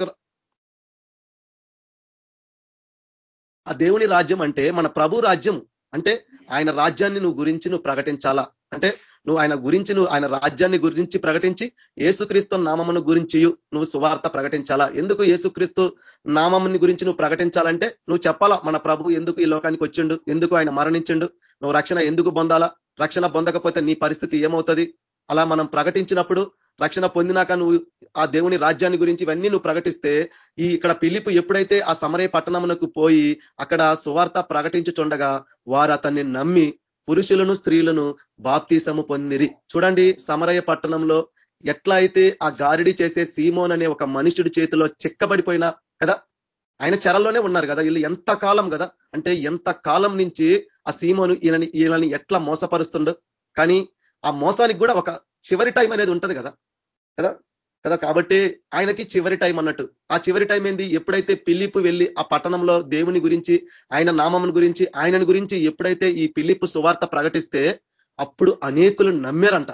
ఆ దేవుని రాజ్యం అంటే మన ప్రభు రాజ్యం అంటే ఆయన రాజ్యాన్ని నువ్వు గురించి నువ్వు ప్రకటించాలా? అంటే నువ్వు ఆయన గురించి నువ్వు ఆయన రాజ్యాన్ని గురించి ప్రకటించి ఏసుక్రీస్తు నామమును గురించి నువ్వు సువార్త ప్రకటించాలా? ఎందుకు ఏసుక్రీస్తు నామముని గురించి నువ్వు ప్రకటించాలంటే నువ్వు చెప్పాలా మన ప్రభు ఎందుకు ఈ లోకానికి వచ్చిండు? ఎందుకు ఆయన మరణించిండు? నువ్వు రక్షణ ఎందుకు పొందాలా? రక్షణ పొందకపోతే నీ పరిస్థితి ఏమవుతుంది? అలా మనం ప్రకటించినప్పుడు రక్షణ పొందినాక నువ్వు ఆ దేవుని రాజ్యాన్ని గురించి ఇవన్నీ నువ్వు ప్రకటిస్తే ఈ ఇక్కడ పిలిపు ఎప్పుడైతే ఆ సమరయ పట్టణమునకు పోయి అక్కడ సువార్త ప్రకటించుచుండగా వారు అతన్ని నమ్మి పురుషులను స్త్రీలను బాప్తీసము పొందిరి. చూడండి సమరయ పట్టణంలో ఎట్లా అయితే ఆ గారిడి చేసే సీమోన్ అనే ఒక మనుషుడి చేతిలో చెక్కబడిపోయినా కదా ఆయన చెరలోనే ఉన్నారు కదా వీళ్ళు ఎంత కాలం కదా అంటే ఎంత కాలం నుంచి ఆ సీమోను ఈయనని ఈయనని ఎట్లా మోసపరుస్తుండో. కానీ ఆ మోసానికి కూడా ఒక చివరి టైం అనేది ఉంటది కదా కదా. కదా? కాబట్టి ఆయనకి చివరి టైం అన్నట్టు. ఆ చివరి టైం ఏంది? ఎప్పుడైతే పిల్లిపు వెళ్ళి ఆ పట్టణంలో దేవుని గురించి ఆయన నామం గురించి ఆయనని గురించి ఎప్పుడైతే ఈ పిల్లిపు సువార్త ప్రకటిస్తే అప్పుడు అనేకులు నమ్మారంట.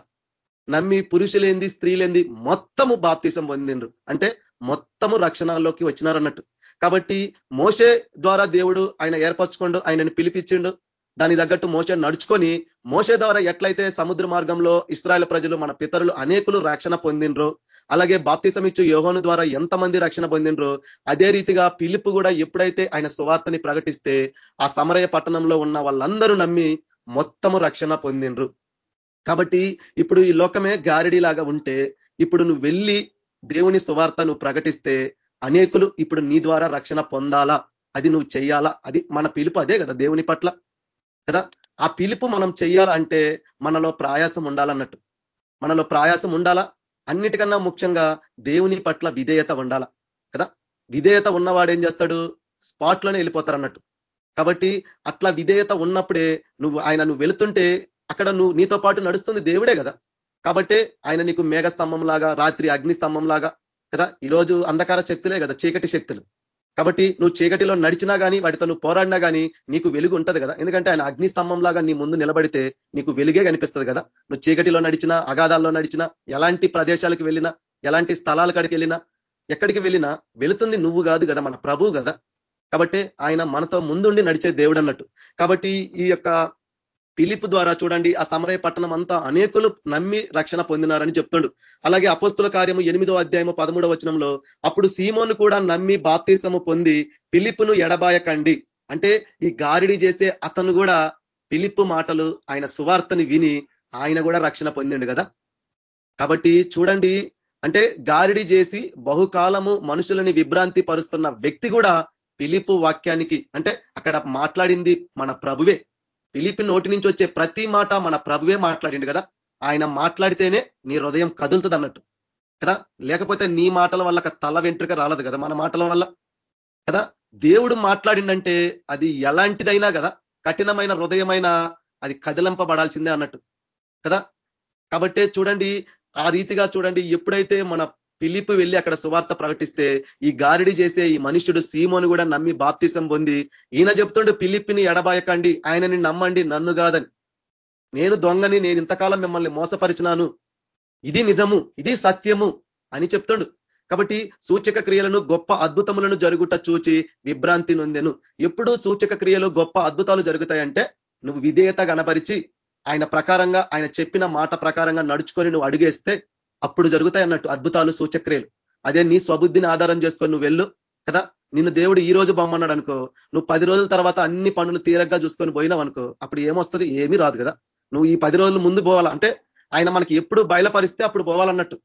నమ్మి పురుషులేంది స్త్రీలేంది మొత్తము బాప్తీసం పొందిండ్రు. అంటే మొత్తము రక్షణలోకి వచ్చినారన్నట్టు. కాబట్టి మోసే ద్వారా దేవుడు ఆయన ఏర్పరచుకోండు ఆయనని పిలిపించిండు. దాని తగ్గట్టు మోస నడుచుకొని మోస ద్వారా ఎట్లయితే సముద్ర మార్గంలో ఇస్రాయల్ ప్రజలు మన పితరులు అనేకులు రక్షణ పొందినరు అలాగే బాప్తిసం ఇచ్చు యోహోను ద్వారా ఎంతమంది రక్షణ పొందినరు అదే రీతిగా పిలుపు కూడా ఎప్పుడైతే ఆయన సువార్తని ప్రకటిస్తే ఆ సమరయ పట్టణంలో ఉన్న వాళ్ళందరూ నమ్మి మొత్తము రక్షణ పొందినరు కాబట్టి ఇప్పుడు ఈ లోకమే గారిడి లాగా ఉంటే ఇప్పుడు నువ్వు వెళ్ళి దేవుని సువార్త నువ్వు ప్రకటిస్తే అనేకులు ఇప్పుడు నీ ద్వారా రక్షణ పొందాలా? అది నువ్వు చెయ్యాలా? అది మన పిలుపు అదే కదా దేవుని పట్ల. కదా? ఆ పిలుపు మనం చెయ్యాలంటే మనలో ప్రయాసం ఉండాలన్నట్టు. మనలో ప్రయాసం ఉండాలా? అన్నిటికన్నా ముఖ్యంగా దేవుని పట్ల విధేయత ఉండాలా? కదా? విధేయత ఉన్నవాడు ఏం చేస్తాడు? స్పాట్లోనే వెళ్ళిపోతారు అన్నట్టు కాబట్టి అట్లా విధేయత ఉన్నప్పుడే నువ్వు ఆయన నువ్వు వెళుతుంటే అక్కడ నువ్వు నీతో పాటు నడుస్తుంది దేవుడే కదా? కాబట్టి ఆయన నీకు మేఘ స్తంభం లాగా రాత్రి అగ్ని స్తంభం లాగా కదా? ఈరోజు అంధకార శక్తులే కదా చీకటి శక్తులు. కాబట్టి నువ్వు చీకటిలో నడిచినా కానీ వాటితో నువ్వు పోరాడినా కానీ నీకు వెలుగు ఉంటుంది కదా. ఎందుకంటే ఆయన అగ్ని స్తంభం లాగా నీ ముందు నిలబడితే నీకు వెలుగే కనిపిస్తుంది కదా. నువ్వు చీకటిలో నడిచినా అగాధాల్లో నడిచినా ఎలాంటి ప్రదేశాలకు వెళ్ళినా ఎలాంటి స్థలాల కాడికి వెళ్ళినా ఎక్కడికి వెళ్ళినా వెళుతుంది నువ్వు కాదు కదా మన ప్రభువు కదా. కాబట్టి ఆయన మనతో ముందుండి నడిచే దేవుడు అన్నట్టు. కాబట్టి ఈ యొక్క పిలిపు ద్వారా చూడండి ఆ సమరయ పట్టణం అంతా అనేకులు నమ్మి రక్షణ పొందినారని చెప్తుండు. అలాగే అపోస్తుల కార్యము ఎనిమిదో అధ్యాయము పదమూడవ వచనంలో అప్పుడు సీమోను కూడా నమ్మి బాప్తీసము పొంది పిలిపును ఎడబాయకండి. అంటే ఈ గారిడి చేసే అతను కూడా పిలిపు మాటలు ఆయన సువార్తని విని ఆయన కూడా రక్షణ పొందిండు కదా. కాబట్టి చూడండి అంటే గారిడి చేసి బహుకాలము మనుషులని విభ్రాంతి పరుస్తున్న వ్యక్తి కూడా పిలిపు వాక్యానికి అంటే అక్కడ మాట్లాడింది మన ప్రభువే. ఫిలిపి నోటి నుంచి వచ్చే ప్రతి మాట మన ప్రభువే మాట్లాడిండు కదా? ఆయన మాట్లాడితేనే నీ హృదయం కదులుతుంది అన్నట్టు కదా? లేకపోతే నీ మాటల వల్ల తల వెంట్రుక రాలదు కదా మన మాటల వల్ల? కదా? దేవుడు మాట్లాడిండంటే అది ఎలాంటిదైనా కదా? కఠినమైన హృదయమైన అది కదిలింపబడాల్సిందే అన్నట్టు. కదా? కాబట్టే చూడండి ఆ రీతిగా చూడండి ఎప్పుడైతే మన పిలిపి వెళ్ళి అక్కడ సువార్త ప్రకటిస్తే ఈ గారిడి చేసే ఈ మనుష్యుడు సీమోను కూడా నమ్మి బాప్తిసం పొంది ఈయన చెప్తుండు పిలిపిని ఎడబాయకండి ఆయనని నమ్మండి నన్ను కాదని. నేను దొంగని నేను ఇంతకాలం మిమ్మల్ని మోసపరిచినాను. ఇది నిజము ఇది సత్యము అని చెప్తుండు. కాబట్టి సూచక క్రియలను గొప్ప అద్భుతములను జరుగుట చూచి విభ్రాంతి నొందెను. ఎప్పుడు సూచక క్రియలు గొప్ప అద్భుతాలు జరుగుతాయంటే నువ్వు విధేయత గణపరిచి ఆయన ప్రకారంగా ఆయన చెప్పిన మాట ప్రకారంగా నడుచుకొని నువ్వు అడుగేస్తే అప్పుడు జరుగుతాయి అన్నట్టు అద్భుతాలు సూచక్రియలు. అదే నీ స్వబుద్ధిని ఆధారం చేసుకొని నువ్వు వెళ్ళు కదా? నిన్ను దేవుడు ఈ రోజు బొమ్మన్నాడు అనుకో. నువ్వు పది రోజుల తర్వాత అన్ని పనులు తీరగ్గా చూసుకొని పోయినావు అనుకో అప్పుడు ఏమొస్తుంది? ఏమీ రాదు కదా? నువ్వు ఈ పది రోజులు ముందు పోవాలా? అంటే ఆయన మనకి ఎప్పుడు బయలుపరిస్తే అప్పుడు పోవాలన్నట్టు.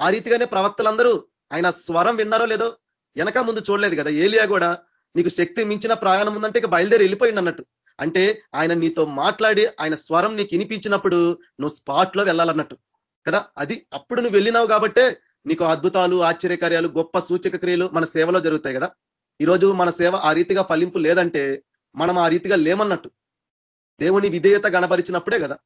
ఆ రీతిగానే ప్రవక్తలందరూ ఆయన స్వరం విన్నారో లేదో వెనక ముందు చూడలేదు కదా? ఏలియా కూడా నీకు శక్తి మించిన ప్రయాణం ఉందంటే ఇక బయలుదేరి వెళ్ళిపోయింది అన్నట్టు. అంటే ఆయన నీతో మాట్లాడి ఆయన స్వరం నీకు వినిపించినప్పుడు నువ్వు స్పాట్లో వెళ్ళాలన్నట్టు. కదా? అది అప్పుడు నువ్వు వెళ్ళినావు కాబట్టే నీకు అద్భుతాలు ఆశ్చర్యకార్యాలు గొప్ప సూచక క్రియలు మన సేవలో జరుగుతాయి కదా? ఈరోజు మన సేవ ఆ రీతిగా ఫలింపు లేదంటే మనం ఆ రీతిగా లేమన్నట్టు. దేవుని విధేయత గణపరిచినప్పుడే కదా?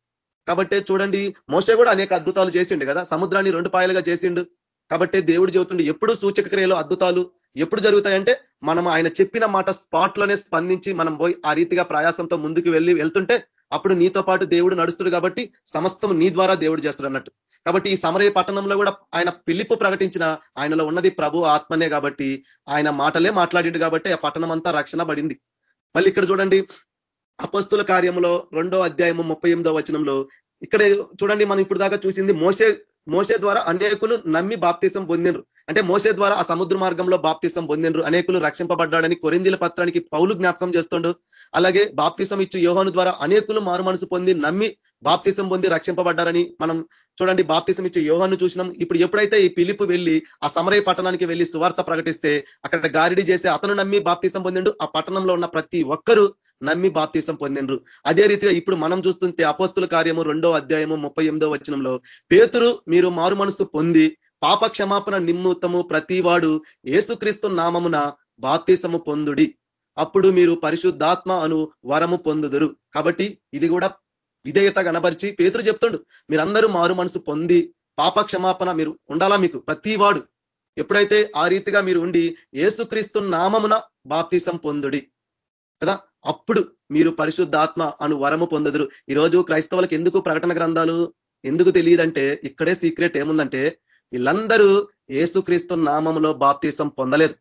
కాబట్టి చూడండి మోసే కూడా అనేక అద్భుతాలు చేసిండు కదా? సముద్రాన్ని రెండు పాయలుగా చేసిండు. కాబట్టి దేవుడు చెబుతుండే ఎప్పుడు సూచక క్రియలు అద్భుతాలు ఎప్పుడు జరుగుతాయంటే మనం ఆయన చెప్పిన మాట స్పాట్లోనే స్పందించి మనం పోయి ఆ రీతిగా ప్రయాసంతో ముందుకు వెళ్ళి వెళ్తుంటే అప్పుడు నీతో పాటు దేవుడు నడుస్తుడు కాబట్టి సమస్తం నీ ద్వారా దేవుడు చేస్తాడు అన్నట్టు. కాబట్టి ఈ సమరయ పట్టణంలో కూడా ఆయన పిలిపు ప్రకటించిన ఆయనలో ఉన్నది ప్రభు ఆత్మనే కాబట్టి ఆయన మాటలే మాట్లాడిండు కాబట్టి ఆ పట్టణం అంతా రక్షణ పడింది. మళ్ళీ ఇక్కడ చూడండి అపస్తుల కార్యంలో రెండో అధ్యాయము ముప్పై వచనంలో ఇక్కడ చూడండి మనం ఇప్పుడు దాకా చూసింది మోసే మోసే ద్వారా అనేకులు నమ్మి బాప్తీసం పొందినరు అంటే మోసే ద్వారా ఆ సముద్ర మార్గంలో బాప్తీసం పొందినరు అనేకులు రక్షింపబడ్డాడని కొరిందిల పత్రానికి పౌలు జ్ఞాపకం చేస్తుండు. అలాగే బాప్తీసం ఇచ్చి యోహాను ద్వారా అనేకులు మారు మనసు పొంది నమ్మి బాప్తీసం పొంది రక్షింపబడ్డారని మనం చూడండి. బాప్తీసం ఇచ్చే యోహాను చూసినాం. ఇప్పుడు ఎప్పుడైతే ఈ పిలుపు వెళ్ళి ఆ సమరయ పట్టణానికి వెళ్ళి సువార్త ప్రకటిస్తే అక్కడ గారిడి చేసి అతను నమ్మి బాప్తీసం పొందిండు. ఆ పట్టణంలో ఉన్న ప్రతి ఒక్కరూ నమ్మి బాప్తీసం పొందిండ్రు. అదే రీతిగా ఇప్పుడు మనం చూస్తుంటే అపోస్తుల కార్యము రెండో అధ్యాయము ముప్పై ఎనిమిదో వచనంలో పేతురు మీరు మారు మనసు పొంది పాప క్షమాపణ నిమ్ముతము ప్రతివాడు ఏసుక్రీస్తు నామమున బాప్తీసము పొందుడి. అప్పుడు మీరు పరిశుద్ధాత్మ అను వరము పొందుదురు. కాబట్టి ఇది కూడా విధేయత గణపరిచి పేతురు చెప్తుండు మీరందరూ మారు మనసు పొంది పాప క్షమాపణ మీరు ఉండాలా మీకు ప్రతివాడు? ఎప్పుడైతే ఆ రీతిగా మీరు ఉండి ఏసుక్రీస్తు నామమున బాప్తీసం పొందుడి. కదా? అప్పుడు మీరు పరిశుద్ధాత్మ అను వరము పొందుదురు. ఈరోజు క్రైస్తవులకు ఎందుకు ప్రకటన గ్రంథాలు? ఎందుకు తెలియదంటే ఇక్కడే సీక్రెట్ ఏముందంటే వీళ్ళందరూ ఏసుక్రీస్తు నామంలో బాప్తీసం పొందలేదు.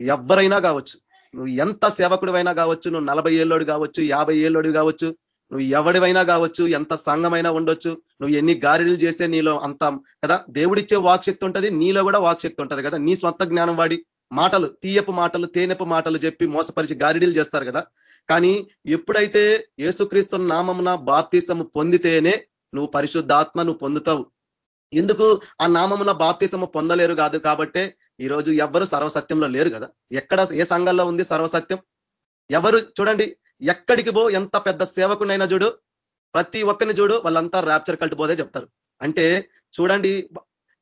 ఎవ్వరైనా కావచ్చు. నువ్వు ఎంత సేవకుడివైనా కావచ్చు నువ్వు నలభై ఏళ్ళోడు కావచ్చు యాభై ఏళ్ళోడు కావచ్చు నువ్వు ఎవడివైనా కావచ్చు ఎంత సంఘమైనా ఉండొచ్చు నువ్వు ఎన్ని గారెలు చేస్తే నీలో అంత కదా? దేవుడిచ్చే వాక్శక్తి ఉంటుంది నీలో కూడా వాక్శక్తి ఉంటుంది కదా? నీ స్వంత జ్ఞానం వాడి మాటలు తీయపు మాటలు తేనెపు మాటలు చెప్పి మోసపరిచి గారిడీలు చేస్తారు కదా? కానీ ఎప్పుడైతే ఏసుక్రీస్తు నామమున బాప్తీసము పొందితేనే నువ్వు పరిశుద్ధాత్మ నువ్వు పొందుతావు. ఎందుకు? ఆ నామమున బాప్తిసము పొందలేరు కాదు కాబట్టే ఈరోజు ఎవరు సర్వసత్యంలో లేరు కదా? ఎక్కడ ఏ సంఘంలో ఉంది సర్వసత్యం? ఎవరు చూడండి ఎక్కడికి పో ఎంత పెద్ద సేవకునైనా చూడు ప్రతి ఒక్కరిని చూడు వాళ్ళంతా ర్యాప్చర్ కల్ట్ బోధే చెప్తారు. అంటే చూడండి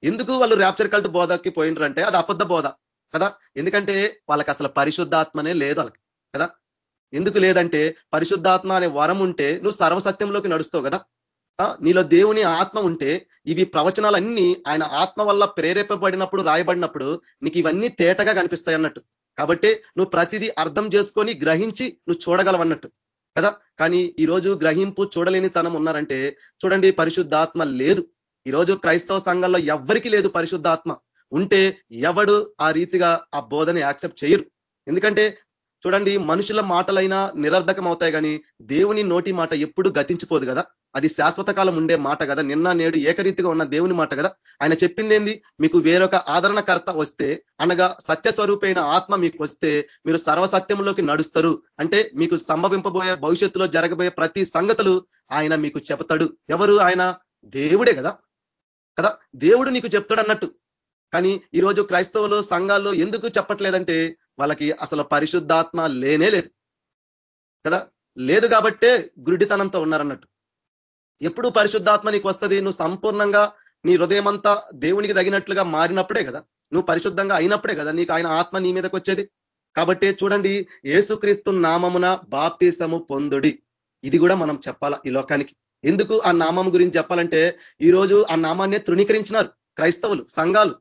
ఎందుకు వాళ్ళు ర్యాప్చర్ కల్ట్ బోధకి పోయినరంటే అది అబద్ధ బోధ కదా? ఎందుకంటే వాళ్ళకి అసలు పరిశుద్ధాత్మనే లేదు వాళ్ళకి కదా? ఎందుకు లేదంటే పరిశుద్ధాత్మ అనే వరం ఉంటే నువ్వు సర్వసత్యంలోకి నడుస్తావు కదా? నీలో దేవుని ఆత్మ ఉంటే ఇవి ప్రవచనాలన్నీ ఆయన ఆత్మ వల్ల ప్రేరేపబడినప్పుడు రాయబడినప్పుడు నీకు ఇవన్నీ తేటగా కనిపిస్తాయి అన్నట్టు. కాబట్టి నువ్వు ప్రతిదీ అర్థం చేసుకొని గ్రహించి నువ్వు చూడగలవన్నట్టు. కదా? కానీ ఈరోజు గ్రహింపు చూడలేని తనం ఉన్నారంటే చూడండి పరిశుద్ధాత్మ లేదు. ఈరోజు క్రైస్తవ సంఘంలో ఎవ్వరికీ లేదు పరిశుద్ధాత్మ. ఉంటే ఎవడు ఆ రీతిగా ఆ బోధని యాక్సెప్ట్ చేయరు ఎందుకంటే చూడండి మనుషుల మాటలైనా నిరర్ధకం అవుతాయి కానీ దేవుని నోటి మాట ఎప్పుడు గతించిపోదు కదా? అది శాశ్వత కాలం ఉండే మాట కదా. నిన్న నేడు ఏకరీతిగా ఉన్న దేవుని మాట కదా. ఆయన చెప్పింది ఏంది మీకు వేరొక ఆదరణకర్త వస్తే అనగా సత్యస్వరూపైన ఆత్మ మీకు వస్తే మీరు సర్వసత్యంలోకి నడుస్తారు. అంటే మీకు సంభవింపబోయే భవిష్యత్తులో జరగబోయే ప్రతి సంగతులు ఆయన మీకు చెప్తాడు ఎవరు? ఆయన దేవుడే కదా. కదా? దేవుడు నీకు చెప్తాడు అన్నట్టు. కానీ ఈరోజు క్రైస్తవులు సంఘాల్లో ఎందుకు చెప్పట్లేదంటే వాళ్ళకి అసలు పరిశుద్ధాత్మ లేనే లేదు. కదా? లేదు కాబట్టే గురుడితనంతో ఉన్నారన్నట్టు. ఎప్పుడు పరిశుద్ధాత్మ నీకు వస్తుంది నువ్వు సంపూర్ణంగా నీ హృదయమంతా దేవునికి తగినట్లుగా మారినప్పుడే కదా. నువ్వు పరిశుద్ధంగా అయినప్పుడే కదా నీకు ఆయన ఆత్మ నీ మీదకి వచ్చేది. కాబట్టి చూడండి ఏసుక్రీస్తు నామమున బాప్తీసము పొందుడి. ఇది కూడా మనం చెప్పాలా ఈ లోకానికి? ఎందుకు ఆ నామం గురించి చెప్పాలంటే ఈరోజు ఆ నామాన్ని తృణీకరించినారు క్రైస్తవులు సంఘాలు.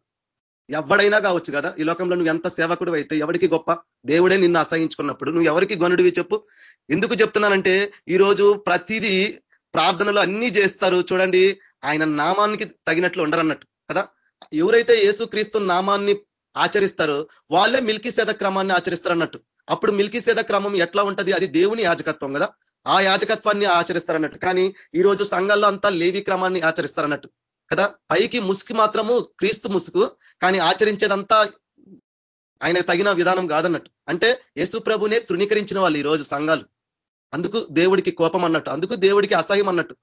ఎవడైనా కావచ్చు కదా ఈ లోకంలో నువ్వు ఎంత సేవకుడు అయితే ఎవరికి గొప్ప? దేవుడే నిన్ను అసహించుకున్నప్పుడు. నువ్వు ఎవరికి గనుడివి చెప్పు? ఎందుకు చెప్తున్నానంటే ఈరోజు ప్రతిదీ ప్రార్థనలు అన్ని చేస్తారు. చూడండి ఆయన నామానికి తగినట్లు ఉండరన్నట్టు కదా? ఎవరైతే యేసుక్రీస్తు నామాన్ని ఆచరిస్తారో వాళ్ళే మిల్కీ సేద క్రమాన్ని ఆచరిస్తారన్నట్టు. అప్పుడు మిల్కీ సేద క్రమం ఎట్లా ఉంటది? అది దేవుని యాజకత్వం కదా? ఆ యాజకత్వాన్ని ఆచరిస్తారన్నట్టు. కానీ ఈ రోజు సంఘాల్లో అంతా లేవి క్రమాన్ని ఆచరిస్తారన్నట్టు కదా? పైకి ముసుగు మాత్రము క్రీస్తు ముసుగు కానీ ఆచరించేదంతా ఆయన తగిన విధానం కాదన్నట్టు. అంటే యేసు ప్రభునే తృణీకరించిన వాళ్ళు ఈరోజు సంఘాలు. అందుకు దేవుడికి కోపం అన్నట్టు అందుకు దేవుడికి అసహ్యం అన్నట్టు.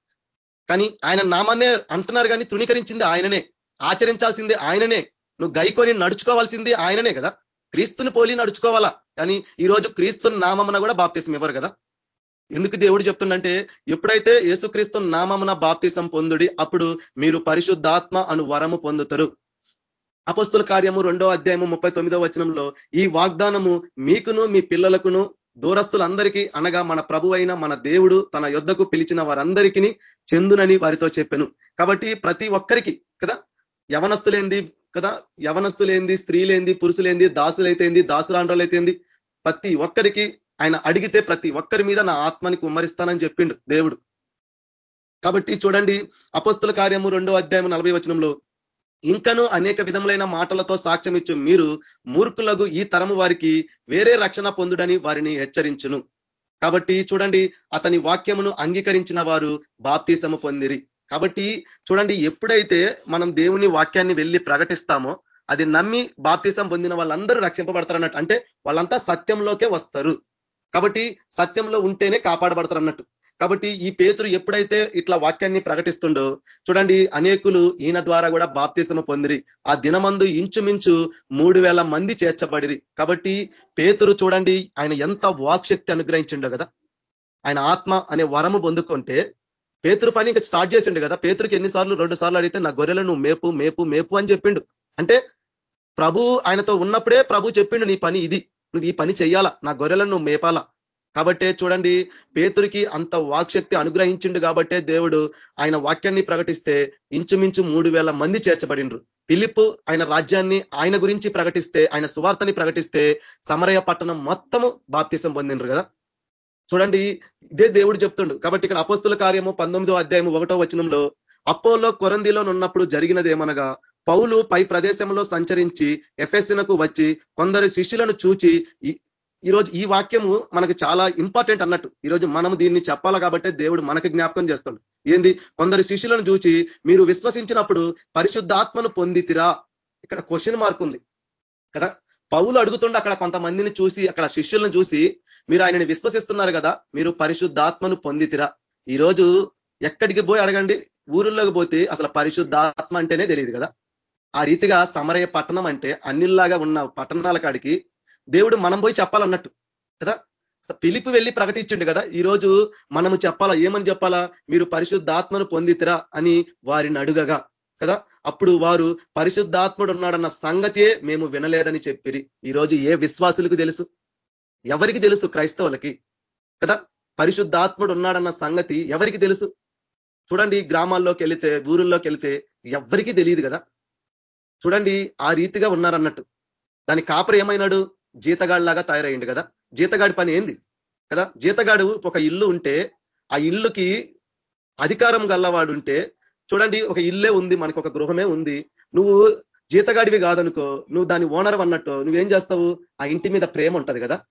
కానీ ఆయన నామాన్నే అంటున్నారు కానీ తృణీకరించింది ఆయననే. ఆచరించాల్సింది ఆయననే. నువ్వు గైకొని నడుచుకోవాల్సింది ఆయననే కదా. క్రీస్తుని పోలి నడుచుకోవాలా? కానీ ఈరోజు క్రీస్తు నామమున కూడా బాప్తీసం ఇవ్వరు కదా. ఎందుకు దేవుడు చెప్తుండంటే ఎప్పుడైతే యేసుక్రీస్తు నామమున బాప్తీసం పొందుడి అప్పుడు మీరు పరిశుద్ధాత్మ అను వరము పొందుతారు. అపస్తుల కార్యము రెండో అధ్యాయము ముప్పై తొమ్మిదో వచనంలో ఈ వాగ్దానము మీకును మీ పిల్లలకును దూరస్తులందరికీ అనగా మన ప్రభు అయిన మన దేవుడు తన యుద్ధకు పిలిచిన వారందరికీ చెందునని వారితో చెప్పాను. కాబట్టి ప్రతి ఒక్కరికి కదా? యవనస్తులేంది కదా? యవనస్తులేంది స్త్రీలేంది పురుషులేంది దాసులైతేంది దాసులాండ్రులైతేంది ప్రతి ఒక్కరికి ఆయన అడిగితే ప్రతి ఒక్కరి మీద నా ఆత్మని కుమ్మరిస్తానని చెప్పిండు దేవుడు. కాబట్టి చూడండి అపస్తుల కార్యము రెండో అధ్యాయం నలభై వచనంలో ఇంకనూ అనేక విధములైన మాటలతో సాక్ష్యం ఇచ్చు మీరు మూర్ఖులకు ఈ తరము వారికి వేరే రక్షణ పొందుడని వారిని హెచ్చరించును. కాబట్టి చూడండి అతని వాక్యమును అంగీకరించిన వారు బాప్తీసము పొందిరి. కాబట్టి చూడండి ఎప్పుడైతే మనం దేవుని వాక్యాన్ని వెళ్ళి ప్రకటిస్తామో అది నమ్మి బాప్తీసం పొందిన వాళ్ళందరూ రక్షింపబడతారు అంటే వాళ్ళంతా సత్యంలోకే వస్తారు. కాబట్టి సత్యంలో ఉంటేనే కాపాడబడతారు అన్నట్టు కాబట్టి ఈ పేతురు ఎప్పుడైతే ఇట్లా వాక్యాన్ని ప్రకటిస్తుండో చూడండి అనేకులు ఈయన ద్వారా కూడా బాప్తీసము పొందిరి. ఆ దినమందు ఇంచుమించు మూడు మంది చేర్చబడిరి. కాబట్టి పేతురు చూడండి ఆయన ఎంత వాక్శక్తి అనుగ్రహించిండో కదా. ఆయన ఆత్మ అనే వరము పొందుకుంటే పేతురు పని ఇంకా స్టార్ట్ చేసిండు కదా. పేతురికి ఎన్నిసార్లు రెండు సార్లు అడిగితే నా గొర్రెలను మేపు మేపు మేపు అని చెప్పిండు. అంటే ప్రభు ఆయనతో ఉన్నప్పుడే ప్రభు చెప్పిండు నీ పని ఇది. నువ్వు ఈ పని చేయాలా నా గొర్రెలను నువ్వు మేపాలా? కాబట్టే చూడండి పేతురికి అంత వాక్శక్తి అనుగ్రహించిండు కాబట్టే దేవుడు ఆయన వాక్యాన్ని ప్రకటిస్తే ఇంచుమించు మూడు మంది చేర్చబడిండ్రు. పిలిప్పు ఆయన రాజ్యాన్ని ఆయన గురించి ప్రకటిస్తే ఆయన సువార్తని ప్రకటిస్తే సమరయ పట్టణం మొత్తము బాప్తీసం పొందిండ్రు కదా. చూడండి ఇదే దేవుడు చెప్తుండు. కాబట్టి ఇక్కడ అపోస్తుల కార్యము పంతొమ్మిదో అధ్యాయము ఒకటో వచనంలో అపోలో కొరందిలో ఉన్నప్పుడు జరిగినదేమనగా పౌలు పై ప్రదేశంలో సంచరించి ఎఫెస్సినకు వచ్చి కొందరు శిష్యులను చూచి ఈరోజు ఈ వాక్యము మనకు చాలా ఇంపార్టెంట్ అన్నట్టు. ఈరోజు మనం దీన్ని చెప్పాలి కాబట్టి దేవుడు మనకి జ్ఞాపకం చేస్తాడు. ఏంది? కొందరు శిష్యులను చూచి మీరు విశ్వసించినప్పుడు పరిశుద్ధాత్మను పొందితిరా? ఇక్కడ క్వశ్చన్ మార్క్ ఉంది. కదా? పౌలు అడుగుతుండే అక్కడ కొంతమందిని చూసి అక్కడ శిష్యులను చూసి మీరు ఆయనని విశ్వసిస్తున్నారు కదా మీరు పరిశుద్ధాత్మను పొందితిరా? ఈరోజు ఎక్కడికి పోయి అడగండి? ఊరుల్లోకి పోతే అసలు పరిశుద్ధాత్మ అంటేనే తెలియదు కదా. ఆ రీతిగా సమరయ పట్టణం అంటే అన్నిల్లాగా ఉన్న పట్టణాల కాడికి దేవుడు మనం పోయి చెప్పాలన్నట్టు కదా? పిలిపి వెళ్ళి ప్రకటించిండు కదా ఈ రోజు మనము చెప్పాలా ఏమని చెప్పాలా? మీరు పరిశుద్ధాత్మను పొందితిరా అని వారిని అడుగగా కదా? అప్పుడు వారు పరిశుద్ధాత్ముడు ఉన్నాడన్న సంగతియే మేము వినలేదని చెప్పిరి. ఈరోజు ఏ విశ్వాసులకు తెలుసు? ఎవరికి తెలుసు క్రైస్తవులకి కదా? పరిశుద్ధాత్ముడు ఉన్నాడన్న సంగతి ఎవరికి తెలుసు? చూడండి గ్రామాల్లోకి వెళితే ఊరుల్లోకి వెళితే ఎవరికి తెలియదు కదా? చూడండి ఆ రీతిగా ఉన్నారన్నట్టు. దాని కాపరి ఏమైనాడు? జీతగాడిలాగా తయారయ్యిండు కదా? జీతగాడి పని ఏంది? కదా? జీతగాడు ఒక ఇల్లు ఉంటే ఆ ఇల్లుకి అధికారం గల్లవాడు ఉంటే చూడండి ఒక ఇల్లే ఉంది మనకు ఒక గృహమే ఉంది. నువ్వు జీతగాడివి కాదనుకో నువ్వు దాని ఓనర్ అన్నట్టు నువ్వేం చేస్తావు? ఆ ఇంటి మీద ప్రేమ ఉంటది కదా?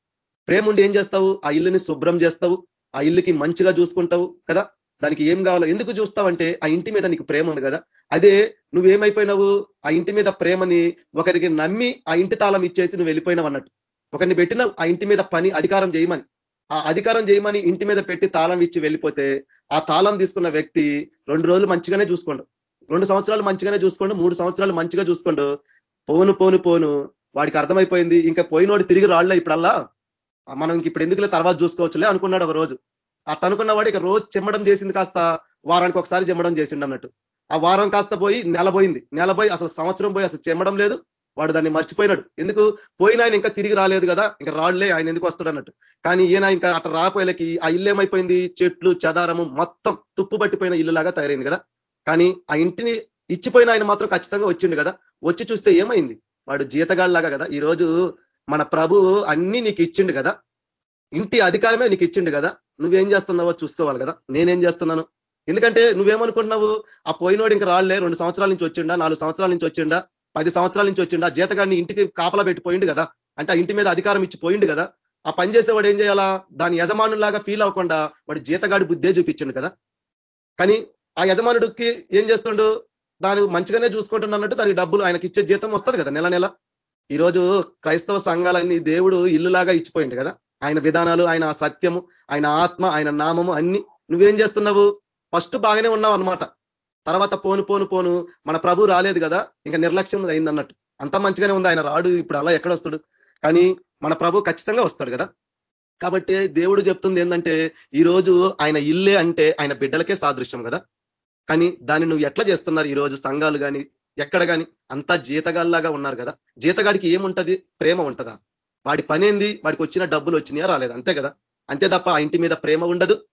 ప్రేమ ఉండి ఏం చేస్తావు? ఆ ఇల్లుని శుభ్రం చేస్తావు. ఆ ఇల్లుకి మంచిగా చూసుకుంటావు కదా? దానికి ఏం కావాలో ఎందుకు చూస్తావంటే ఆ ఇంటి మీద నీకు ప్రేమ ఉంది కదా? అదే నువ్వేమైపోయినావు? ఆ ఇంటి మీద ప్రేమని ఒకరికి నమ్మి ఆ ఇంటి తాళం ఇచ్చేసి నువ్వు వెళ్ళిపోయినావు అన్నట్టు. ఒకరిని పెట్టిన ఆ ఇంటి మీద పని అధికారం చేయమని. ఆ అధికారం చేయమని ఇంటి మీద పెట్టి తాళం ఇచ్చి వెళ్ళిపోతే ఆ తాళం తీసుకున్న వ్యక్తి రెండు రోజులు మంచిగానే చూసుకోండు. రెండు సంవత్సరాలు మంచిగానే చూసుకోండు మూడు సంవత్సరాలు మంచిగా చూసుకోండు. పోను పోను పోను. వాడికి అర్థమైపోయింది. ఇంకా పోయినోడు తిరిగి రాళ్ళ ఇప్పుడల్లా? మనం ఇప్పుడు ఎందుకులే తర్వాత చూసుకోవచ్చులే అనుకున్నాడు ఒక రోజు. ఆ అనుకున్న వాడు ఇక రోజు చెమ్మడం చేసింది కాస్త వారానికి ఒకసారి చెమ్మడం చేసిండు అన్నట్టు. ఆ వారం కాస్త పోయి నెల పోయింది. నెల పోయి అసలు సంవత్సరం పోయి అసలు చెమ్మడం లేదు. వాడు దాన్ని మర్చిపోయినాడు. ఎందుకు? పోయిన ఆయన ఇంకా తిరిగి రాలేదు కదా. ఇంకా రాళ్ళే ఆయన ఎందుకు వస్తాడు అన్నట్టు. కానీ ఈయన ఇంకా అట్లా రాపోయేలకి ఆ ఇల్లు ఏమైపోయింది? చెట్లు చదారము మొత్తం తుప్పు పట్టిపోయిన ఇల్లు లాగా తయారైంది కదా. కానీ ఆ ఇంటిని ఇచ్చిపోయిన ఆయన మాత్రం ఖచ్చితంగా వచ్చిండు కదా. వచ్చి చూస్తే ఏమైంది? వాడు జీతగాళ్ళలాగా కదా. ఈరోజు మన ప్రభు అన్ని నీకు ఇచ్చిండు కదా. ఇంటి అధికారమే నీకు ఇచ్చిండు కదా. నువ్వేం చేస్తున్నావో చూసుకోవాలి కదా. నేనేం చేస్తున్నాను? ఎందుకంటే నువ్వేమనుకుంటున్నావు? ఆ పోయినోడు ఇంకా రాళ్ళే రెండు సంవత్సరాల నుంచి వచ్చిండా నాలుగు సంవత్సరాల నుంచి వచ్చిండా పది సంవత్సరాల నుంచి వచ్చిండా జీతగాడిని ఇంటికి కాపలా పెట్టిపోయిండు కదా. అంటే ఆ ఇంటి మీద అధికారం ఇచ్చిపోయిండు కదా. ఆ పని చేసేవాడు ఏం చేయాలా? దాని యజమానులాగా ఫీల్ అవ్వకుండా వాడు జీతగాడి బుద్ధే చూపించిండు కదా. కానీ ఆ యజమానుడికి ఏం చేస్తుండు? దాని మంచిగానే చూసుకుంటున్నట్టు దానికి డబ్బులు ఆయనకి ఇచ్చే జీతం వస్తుంది కదా నెల నెల. ఈరోజు క్రైస్తవ సంఘాలన్నీ దేవుడు ఇల్లులాగా ఇచ్చిపోయింది కదా. ఆయన విధానాలు ఆయన సత్యము ఆయన ఆత్మ ఆయన నామము అన్ని నువ్వేం చేస్తున్నావు? ఫస్ట్ బాగానే ఉన్నావు అనమాట తర్వాత పోను పోను పోను మన ప్రభు రాలేదు కదా ఇంకా నిర్లక్ష్యం అయింది అన్నట్టు అంత మంచిగానే ఉంది ఆయన రాడు ఇప్పుడు అలా ఎక్కడ వస్తాడు? కానీ మన ప్రభు ఖచ్చితంగా వస్తాడు కదా. కాబట్టి దేవుడు చెప్తుంది ఏంటంటే ఈ రోజు ఆయన ఇల్లే అంటే ఆయన బిడ్డలకే సాదృశ్యం కదా. కానీ దాన్ని నువ్వు ఎట్లా చేస్తున్నారు? ఈ రోజు సంఘాలు కానీ ఎక్కడ కానీ అంతా జీతగాల్లాగా ఉన్నారు కదా. జీతగాడికి ఏముంటది? ప్రేమ ఉంటుందా? వాడి పనేంది? వాడికి వచ్చిన డబ్బులు వచ్చినాయా? రాలేదు. అంతే కదా? అంతే తప్ప ఆ ఇంటి మీద ప్రేమ ఉండదు.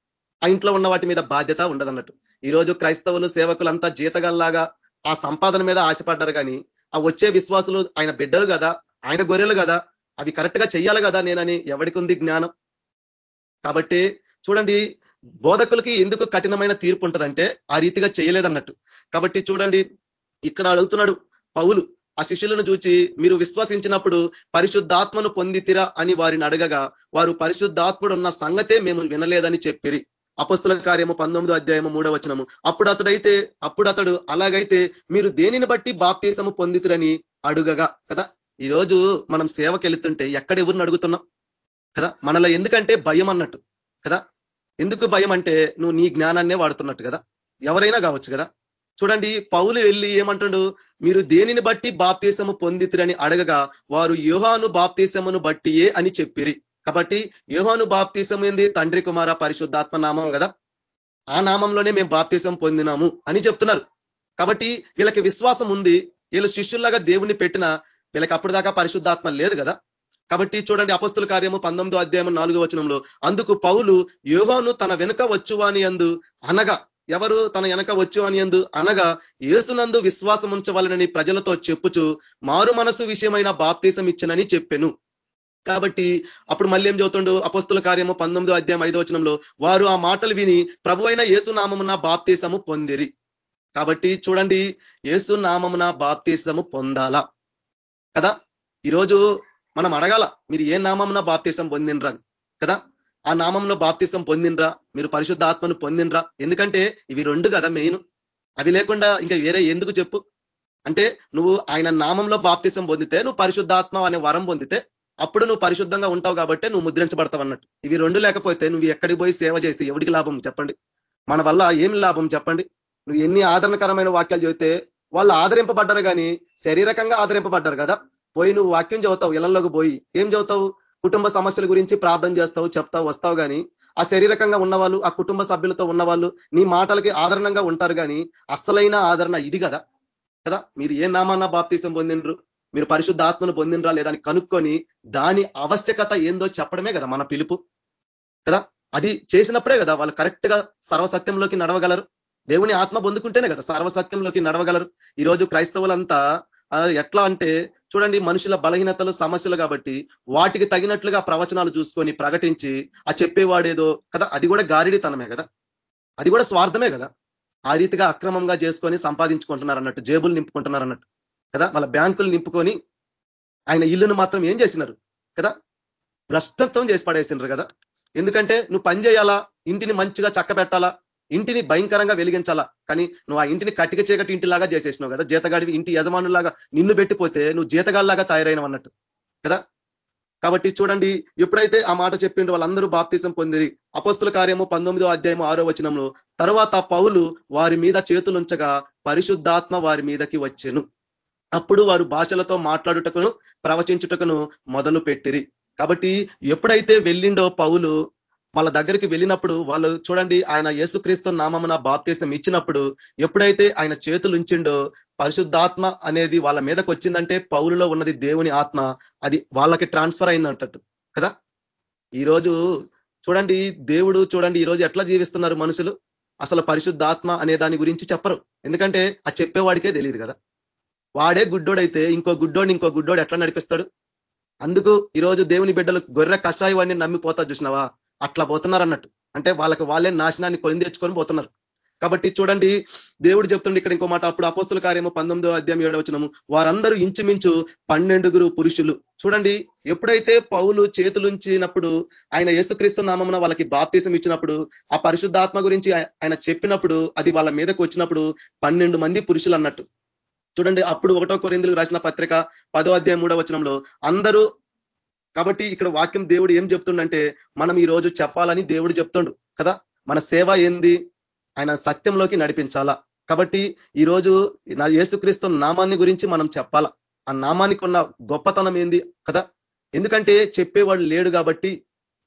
ఆ ఇంట్లో ఉన్న వాటి మీద బాధ్యత ఉండదు అన్నట్టు ఈరోజు క్రైస్తవులు సేవకులు అంతా జీతగల్లాగా ఆ సంపాదన మీద ఆశపడ్డారు కానీ ఆ వచ్చే విశ్వాసులు ఆయన బిడ్డలు కదా? ఆయన గొర్రెలు కదా? అవి కరెక్ట్గా చెయ్యాలి కదా నేనని ఎవరికి ఉంది జ్ఞానం? కాబట్టి చూడండి బోధకులకి ఎందుకు కఠినమైన తీర్పు ఉంటుందంటే ఆ రీతిగా చేయలేదన్నట్టు. కాబట్టి చూడండి ఇక్కడ అడుగుతున్నాడు పౌలు. ఆ శిష్యులను చూచి మీరు విశ్వసించినప్పుడు పరిశుద్ధాత్మను పొందితిరా అని వారిని అడగగా వారు పరిశుద్ధాత్ముడు ఉన్న సంగతే మేము వినలేదని చెప్పిరి. అపస్తుల కార్యము పంతొమ్మిదో అధ్యాయము మూడవ వచనము. అప్పుడు అతడైతే అప్పుడు అతడు అలాగైతే మీరు దేనిని బట్టి బాప్తీసము పొందితురని అడుగగా కదా? ఈరోజు మనం సేవకి వెళుతుంటే ఎక్కడ ఎవరిని అడుగుతున్నాం? కదా? మనలో ఎందుకంటే భయం అన్నట్టు కదా? ఎందుకు భయం అంటే నువ్వు నీ జ్ఞానాన్నే వాడుతున్నట్టు కదా? ఎవరైనా కావచ్చు కదా? చూడండి పౌలు వెళ్ళి ఏమంటాడు? మీరు దేనిని బట్టి బాప్తీసము పొందితురని అడగగా వారు యోహాను బాప్తీసమును బట్టియే అని చెప్పిరి. కాబట్టి యోహాను బాప్తీసం ఏంది? తండ్రి కుమార పరిశుద్ధాత్మ నామం కదా? ఆ నామంలోనే మేము బాప్తీసం పొందినాము అని చెప్తున్నారు. కాబట్టి వీళ్ళకి విశ్వాసం ఉంది. వీళ్ళు శిష్యుల్లాగా దేవుణ్ణి పెట్టిన వీళ్ళకి అప్పుడు దాకా పరిశుద్ధాత్మ లేదు కదా? కాబట్టి చూడండి అపస్తుల కార్యము పంతొమ్మిదో అధ్యాయం నాలుగో వచనంలో అందుకు పౌలు యోహాను తన వెనుక వచ్చువాని అందు అనగా ఎవరు తన వెనక వచ్చు అని ఎందు అనగా ఏసునందు విశ్వాసం ఉంచవాలనని ప్రజలతో చెప్పుచు మారు మనసు విషయమైన బాప్తీసం ఇచ్చనని చెప్పెను. కాబట్టి అప్పుడు మళ్ళీ ఏం చదువుతుండు? అపస్తుల కార్యము పంతొమ్మిదో అధ్యాయం ఐదో వచనంలో వారు ఆ మాటలు విని ప్రభు అయిన ఏసునామమున బాప్తీసము పొందిరి. కాబట్టి చూడండి ఏసునామమున బాప్తీసము పొందాలా. కదా? ఈరోజు మనం అడగాల మీరు ఏ నామమున బాప్తీసం పొందినరా కదా? ఆ నామంలో బాప్తిసం పొందినరా? మీరు పరిశుద్ధ ఆత్మను పొందినరా? ఎందుకంటే ఇవి రెండు కదా మెయిన్. అవి లేకుండా ఇంకా వేరే ఎందుకు చెప్పు? అంటే నువ్వు ఆయన నామంలో బాప్తిసం పొందితే నువ్వు పరిశుద్ధాత్మ అనే వరం పొందితే అప్పుడు నువ్వు పరిశుద్ధంగా ఉంటావు కాబట్టి నువ్వు ముద్రించబడతావు అన్నట్టు. ఇవి రెండు లేకపోతే నువ్వు ఎక్కడికి పోయి సేవ చేస్తే ఎవరికి లాభం చెప్పండి. మన వల్ల ఏం లాభం చెప్పండి? నువ్వు ఎన్ని ఆదరణకరమైన వాక్యాలు చెబితే వాళ్ళు ఆదరింపబడ్డారు కానీ శరీరకంగా ఆదరింపబడ్డారు కదా? పోయి నువ్వు వాక్యం చదువుతావు ఇళ్ళలోకి పోయి. ఏం చదువుతావు? కుటుంబ సమస్యల గురించి ప్రార్థన చేస్తావు చెప్తావు వస్తావు కానీ ఆ శరీరకంగా ఉన్నవాళ్ళు ఆ కుటుంబ సభ్యులతో ఉన్నవాళ్ళు నీ మాటలకి ఆదరణంగా ఉంటారు కానీ అసలైన ఆదరణ ఇది కదా? కదా? మీరు ఏ నామాన్న బాప్తీసం పొందినరు మీరు పరిశుద్ధ ఆత్మను పొందినరా లేదా అని కనుక్కొని దాని ఆవశ్యకత ఏందో చెప్పడమే కదా మన పిలుపు. కదా? అది చేసినప్పుడే కదా వాళ్ళు కరెక్ట్గా సర్వసత్యంలోకి నడవగలరు. దేవుని ఆత్మ పొందుకుంటేనే కదా సర్వసత్యంలోకి నడవగలరు. ఈరోజు క్రైస్తవులంతా ఎట్లా అంటే చూడండి మనుషుల బలహీనతలు సమస్యలు కాబట్టి వాటికి తగినట్లుగా ప్రవచనాలు చూసుకొని ప్రకటించి ఆ చెప్పేవాడేదో కదా అది కూడా గారిడితనమే కదా. అది కూడా స్వార్థమే కదా. ఆ రీతిగా అక్రమంగా చేసుకొని సంపాదించుకుంటున్నారు అన్నట్టు జేబులు నింపుకుంటున్నారు అన్నట్టు కదా వాళ్ళ బ్యాంకులు నింపుకొని ఆయన ఇల్లును మాత్రం ఏం చేసినారు కదా భ్రష్టత్వం చేసి పడేసినారు కదా. ఎందుకంటే నువ్వు పని చేయాలా? ఇంటిని మంచిగా చక్క పెట్టాలా ఇంటిని భయంకరంగా వెలిగించాలా? కానీ నువ్వు ఆ ఇంటిని కట్టిక చీకటి ఇంటిలాగా చేసేసినావు కదా జీతగాడివి ఇంటి యజమానులాగా నిన్ను పెట్టిపోతే నువ్వు జీతగాడిలాగా తయారైనవు అన్నట్టు కదా? కాబట్టి చూడండి ఎప్పుడైతే ఆ మాట చెప్పిండు వాళ్ళందరూ బాప్తీసం పొందిరి. అపస్తుల కార్యము పంతొమ్మిదో అధ్యాయము ఆరో వచనంలో తర్వాత పౌలు వారి మీద చేతులుంచగా పరిశుద్ధాత్మ వారి మీదకి వచ్చెను. అప్పుడు వారు భాషలతో మాట్లాడుటకును ప్రవచించుటకును మొదలు పెట్టిరి కాబట్టి ఎప్పుడైతే వెళ్ళిండో పౌలు వాళ్ళ దగ్గరికి వెళ్ళినప్పుడు వాళ్ళు చూడండి ఆయన యేసుక్రీస్తు నామమున బాప్తీసం ఇచ్చినప్పుడు ఎప్పుడైతే ఆయన చేతులు ఉంచిండో పరిశుద్ధాత్మ అనేది వాళ్ళ మీదకి వచ్చిందంటే పౌరులో ఉన్నది దేవుని ఆత్మ అది వాళ్ళకి ట్రాన్స్ఫర్ అయిందంటట్టు కదా? ఈరోజు చూడండి దేవుడు చూడండి ఈరోజు ఎట్లా జీవిస్తున్నారు మనుషులు? అసలు పరిశుద్ధాత్మ అనే దాని గురించి చెప్పరు. ఎందుకంటే ఆ చెప్పేవాడికే తెలియదు కదా. వాడే గుడ్డోడైతే ఇంకో గుడ్డోడు ఇంకో గుడ్డోడు ఎట్లా నడిపిస్తాడు? అందుకు ఈరోజు దేవుని బిడ్డలు గొర్రె కషాయవాడిని నమ్మిపోతా చూసినావా? అట్లా పోతున్నారు అన్నట్టు అంటే వాళ్ళకి వాళ్ళే నాశనాన్ని కొని తెచ్చుకొని పోతున్నారు. కాబట్టి చూడండి దేవుడు చెప్తుండే ఇక్కడ ఇంకో మాట అప్పుడు అపోస్తుల కార్యము పంతొమ్మిదో అధ్యాయం ఏడవచనము వారందరూ ఇంచుమించు పన్నెండుగురు పురుషులు. చూడండి ఎప్పుడైతే పౌలు చేతులుంచినప్పుడు ఆయన యేసుక్రీస్తు నామమున వాళ్ళకి బాప్తీసం ఇచ్చినప్పుడు ఆ పరిశుద్ధాత్మ గురించి ఆయన చెప్పినప్పుడు అది వాళ్ళ మీదకి వచ్చినప్పుడు పన్నెండు మంది పురుషులు అన్నట్టు. చూడండి అప్పుడు ఒకటో కొరిందులకు రాసిన పత్రిక పదో అధ్యాయం మూడో వచనంలో అందరూ కాబట్టి ఇక్కడ వాక్యం దేవుడు ఏం చెప్తుండంటే మనం ఈ రోజు చెప్పాలని దేవుడు చెప్తుండు కదా? మన సేవ ఏంది? ఆయన సత్యంలోకి నడిపించాలా? కాబట్టి ఈరోజు నా యేసుక్రీస్తు నామాన్ని గురించి మనం చెప్పాలా? ఆ నామానికి ఉన్న గొప్పతనం ఏంది కదా? ఎందుకంటే చెప్పేవాడు లేడు కాబట్టి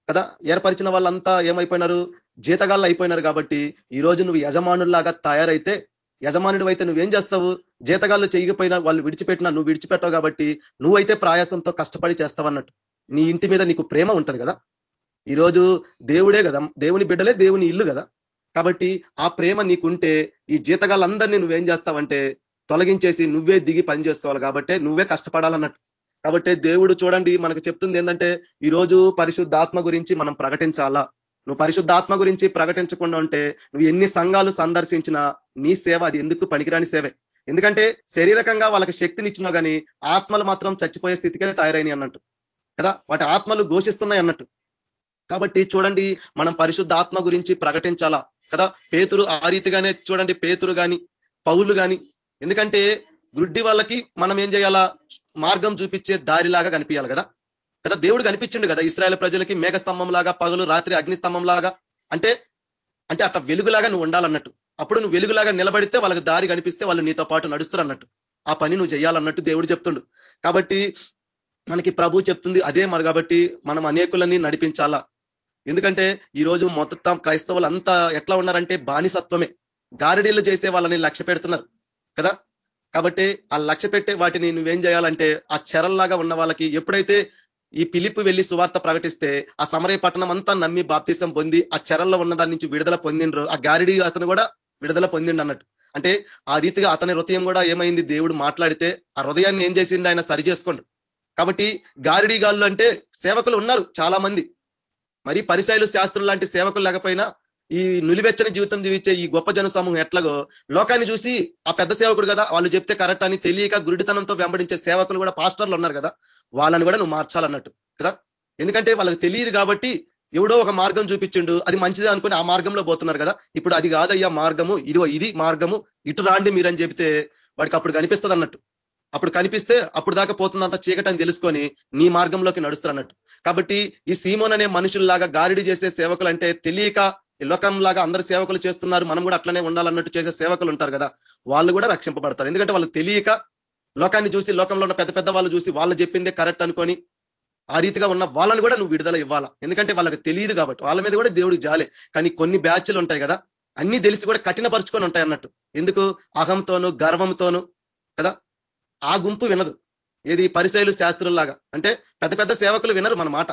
కదా? ఏర్పరిచిన వాళ్ళంతా ఏమైపోయినారు? జీతగాళ్ళు అయిపోయినారు కాబట్టి ఈరోజు నువ్వు యజమానుల్లాగా తయారైతే యజమానుడు అయితే నువ్వేం చేస్తావు? జీతగాళ్ళు చేయకపోయినా వాళ్ళు విడిచిపెట్టినా నువ్వు విడిచిపెట్టావు కాబట్టి నువ్వైతే ప్రయాసంతో కష్టపడి చేస్తావన్నట్టు. నీ ఇంటి మీద నీకు ప్రేమ ఉంటది కదా? ఈరోజు దేవుడే కదా దేవుని బిడ్డలే దేవుని ఇల్లు కదా? కాబట్టి ఆ ప్రేమ నీకుంటే ఈ జీతగాళ్ళందరినీ నువ్వేం చేస్తావంటే తొలగించేసి నువ్వే దిగి పని చేసుకోవాలి కాబట్టి నువ్వే కష్టపడాలన్నట్టు. కాబట్టి దేవుడు చూడండి మనకు చెప్తుంది ఏంటంటే ఈరోజు పరిశుద్ధాత్మ గురించి మనం ప్రకటించాలా? నువ్వు పరిశుద్ధాత్మ గురించి ప్రకటించకుండా ఉంటే నువ్వు ఎన్ని సంఘాలు సందర్శించినా నీ సేవ అది ఎందుకు పనికిరాని సేవే? ఎందుకంటే శరీరకంగా వాళ్ళకి శక్తిని ఇచ్చినా కానీ ఆత్మలు మాత్రం చచ్చిపోయే స్థితికే తయారైనాయి అన్నట్టు. కదా? వాటి ఆత్మలు ఘోషిస్తున్నాయి అన్నట్టు. కాబట్టి చూడండి మనం పరిశుద్ధ ఆత్మ గురించి ప్రకటించాలా? కదా? పేతురు ఆ రీతిగానే చూడండి పేతురు కానీ పౌలు కానీ ఎందుకంటే గుడ్డి వాళ్ళకి మనం ఏం చేయాలా? మార్గం చూపించే దారిలాగా కనిపించాలి కదా? కదా? దేవుడు కనిపించిండు కదా ఇస్రాయల్ ప్రజలకి మేఘ లాగా పగలు రాత్రి అగ్నిస్తంభం లాగా అంటే అంటే అట్లా వెలుగులాగా నువ్వు ఉండాలన్నట్టు. అప్పుడు నువ్వు వెలుగులాగా నిలబడితే వాళ్ళకి దారి కనిపిస్తే వాళ్ళు నీతో పాటు నడుస్తారు అన్నట్టు. ఆ పని నువ్వు చేయాలన్నట్టు దేవుడు చెప్తుండు. కాబట్టి మనకి ప్రభు చెప్తుంది అదే మరి కాబట్టి మనం అనేకులని నడిపించాలా. ఎందుకంటే ఈరోజు మొత్తం క్రైస్తవులు అంతా ఎట్లా ఉన్నారంటే బానిసత్వమే. గారడీలు చేసే వాళ్ళని లక్ష్య పెడుతున్నారు. కదా? కాబట్టి ఆ లక్ష్య పెట్టే వాటిని నువ్వేం చేయాలంటే ఆ చెరల్లాగా ఉన్న వాళ్ళకి ఎప్పుడైతే ఈ పిలిపు వెళ్ళి సువార్త ప్రకటిస్తే ఆ సమరయ పట్టణం అంతా నమ్మి బాప్తీసం పొంది ఆ చెరల్లో ఉన్న దాని నుంచి విడుదల పొందిండ్రు. ఆ గారిడి అతను కూడా విడుదల పొందిండు అన్నట్టు. అంటే ఆ రీతిగా అతని హృదయం కూడా ఏమైంది? దేవుడు మాట్లాడితే ఆ హృదయాన్ని ఏం చేసింది ఆయన సరి చేసుకోండు. కాబట్టి గారిడీ గాళ్ళు అంటే సేవకులు ఉన్నారు చాలా మంది మరి పరిశైలు శాస్త్రులు లాంటి సేవకులు లేకపోయినా ఈ నులివెచ్చని జీవితం జీవించే ఈ గొప్ప జన సమూహం ఎట్లాగో లోకాన్ని చూసి ఆ పెద్ద సేవకుడు కదా వాళ్ళు చెప్తే కరెక్ట్ అని తెలియక గురుడితనంతో వెంబడించే సేవకులు కూడా పాస్టర్లు ఉన్నారు కదా వాళ్ళని కూడా నువ్వు మార్చాలన్నట్టు కదా? ఎందుకంటే వాళ్ళకి తెలియదు కాబట్టి ఎవడో ఒక మార్గం చూపించిండు అది మంచిది అనుకుని ఆ మార్గంలో పోతున్నారు కదా. ఇప్పుడు అది కాదయ్యా మార్గము ఇదిగో ఇది మార్గము ఇటు రాండి మీరని చెబితే వాడికి అప్పుడు కనిపిస్తుంది అన్నట్టు అప్పుడు కనిపిస్తే అప్పుడు దాకా పోతుందంత చీకటని తెలుసుకొని నీ మార్గంలోకి నడుస్తున్నట్టు కాబట్టి ఈ సీమోన్ అనే మనుషుల్లాగా గారిడి చేసే సేవకులు అంటే తెలియక ఈ లోకంలాగా అందరు సేవకులు చేస్తున్నారు మనం కూడా అట్లనే ఉండాలన్నట్టు చేసే సేవకులు ఉంటారు కదా వాళ్ళు కూడా రక్షింపబడతారు. ఎందుకంటే వాళ్ళు తెలియక లోకాన్ని చూసి లోకంలో ఉన్న పెద్ద పెద్ద వాళ్ళు చూసి వాళ్ళు చెప్పిందే కరెక్ట్ అనుకొని ఆ రీతిగా ఉన్న వాళ్ళని కూడా నువ్వు విడుదల ఇవ్వాలా? ఎందుకంటే వాళ్ళకి తెలియదు కాబట్టి. వాళ్ళ మీద కూడా దేవుడు జాలే. కానీ కొన్ని బ్యాచ్లు ఉంటాయి కదా అన్ని తెలిసి కూడా కఠినపరుచుకొని ఉంటాయి అన్నట్టు. ఎందుకు? అహంతోను గర్వంతోను కదా? ఆ గుంపు వినదు. ఏది పరిశైలు శాస్త్రుల్లాగా. అంటే పెద్ద పెద్ద సేవకులు వినరు మన మాట.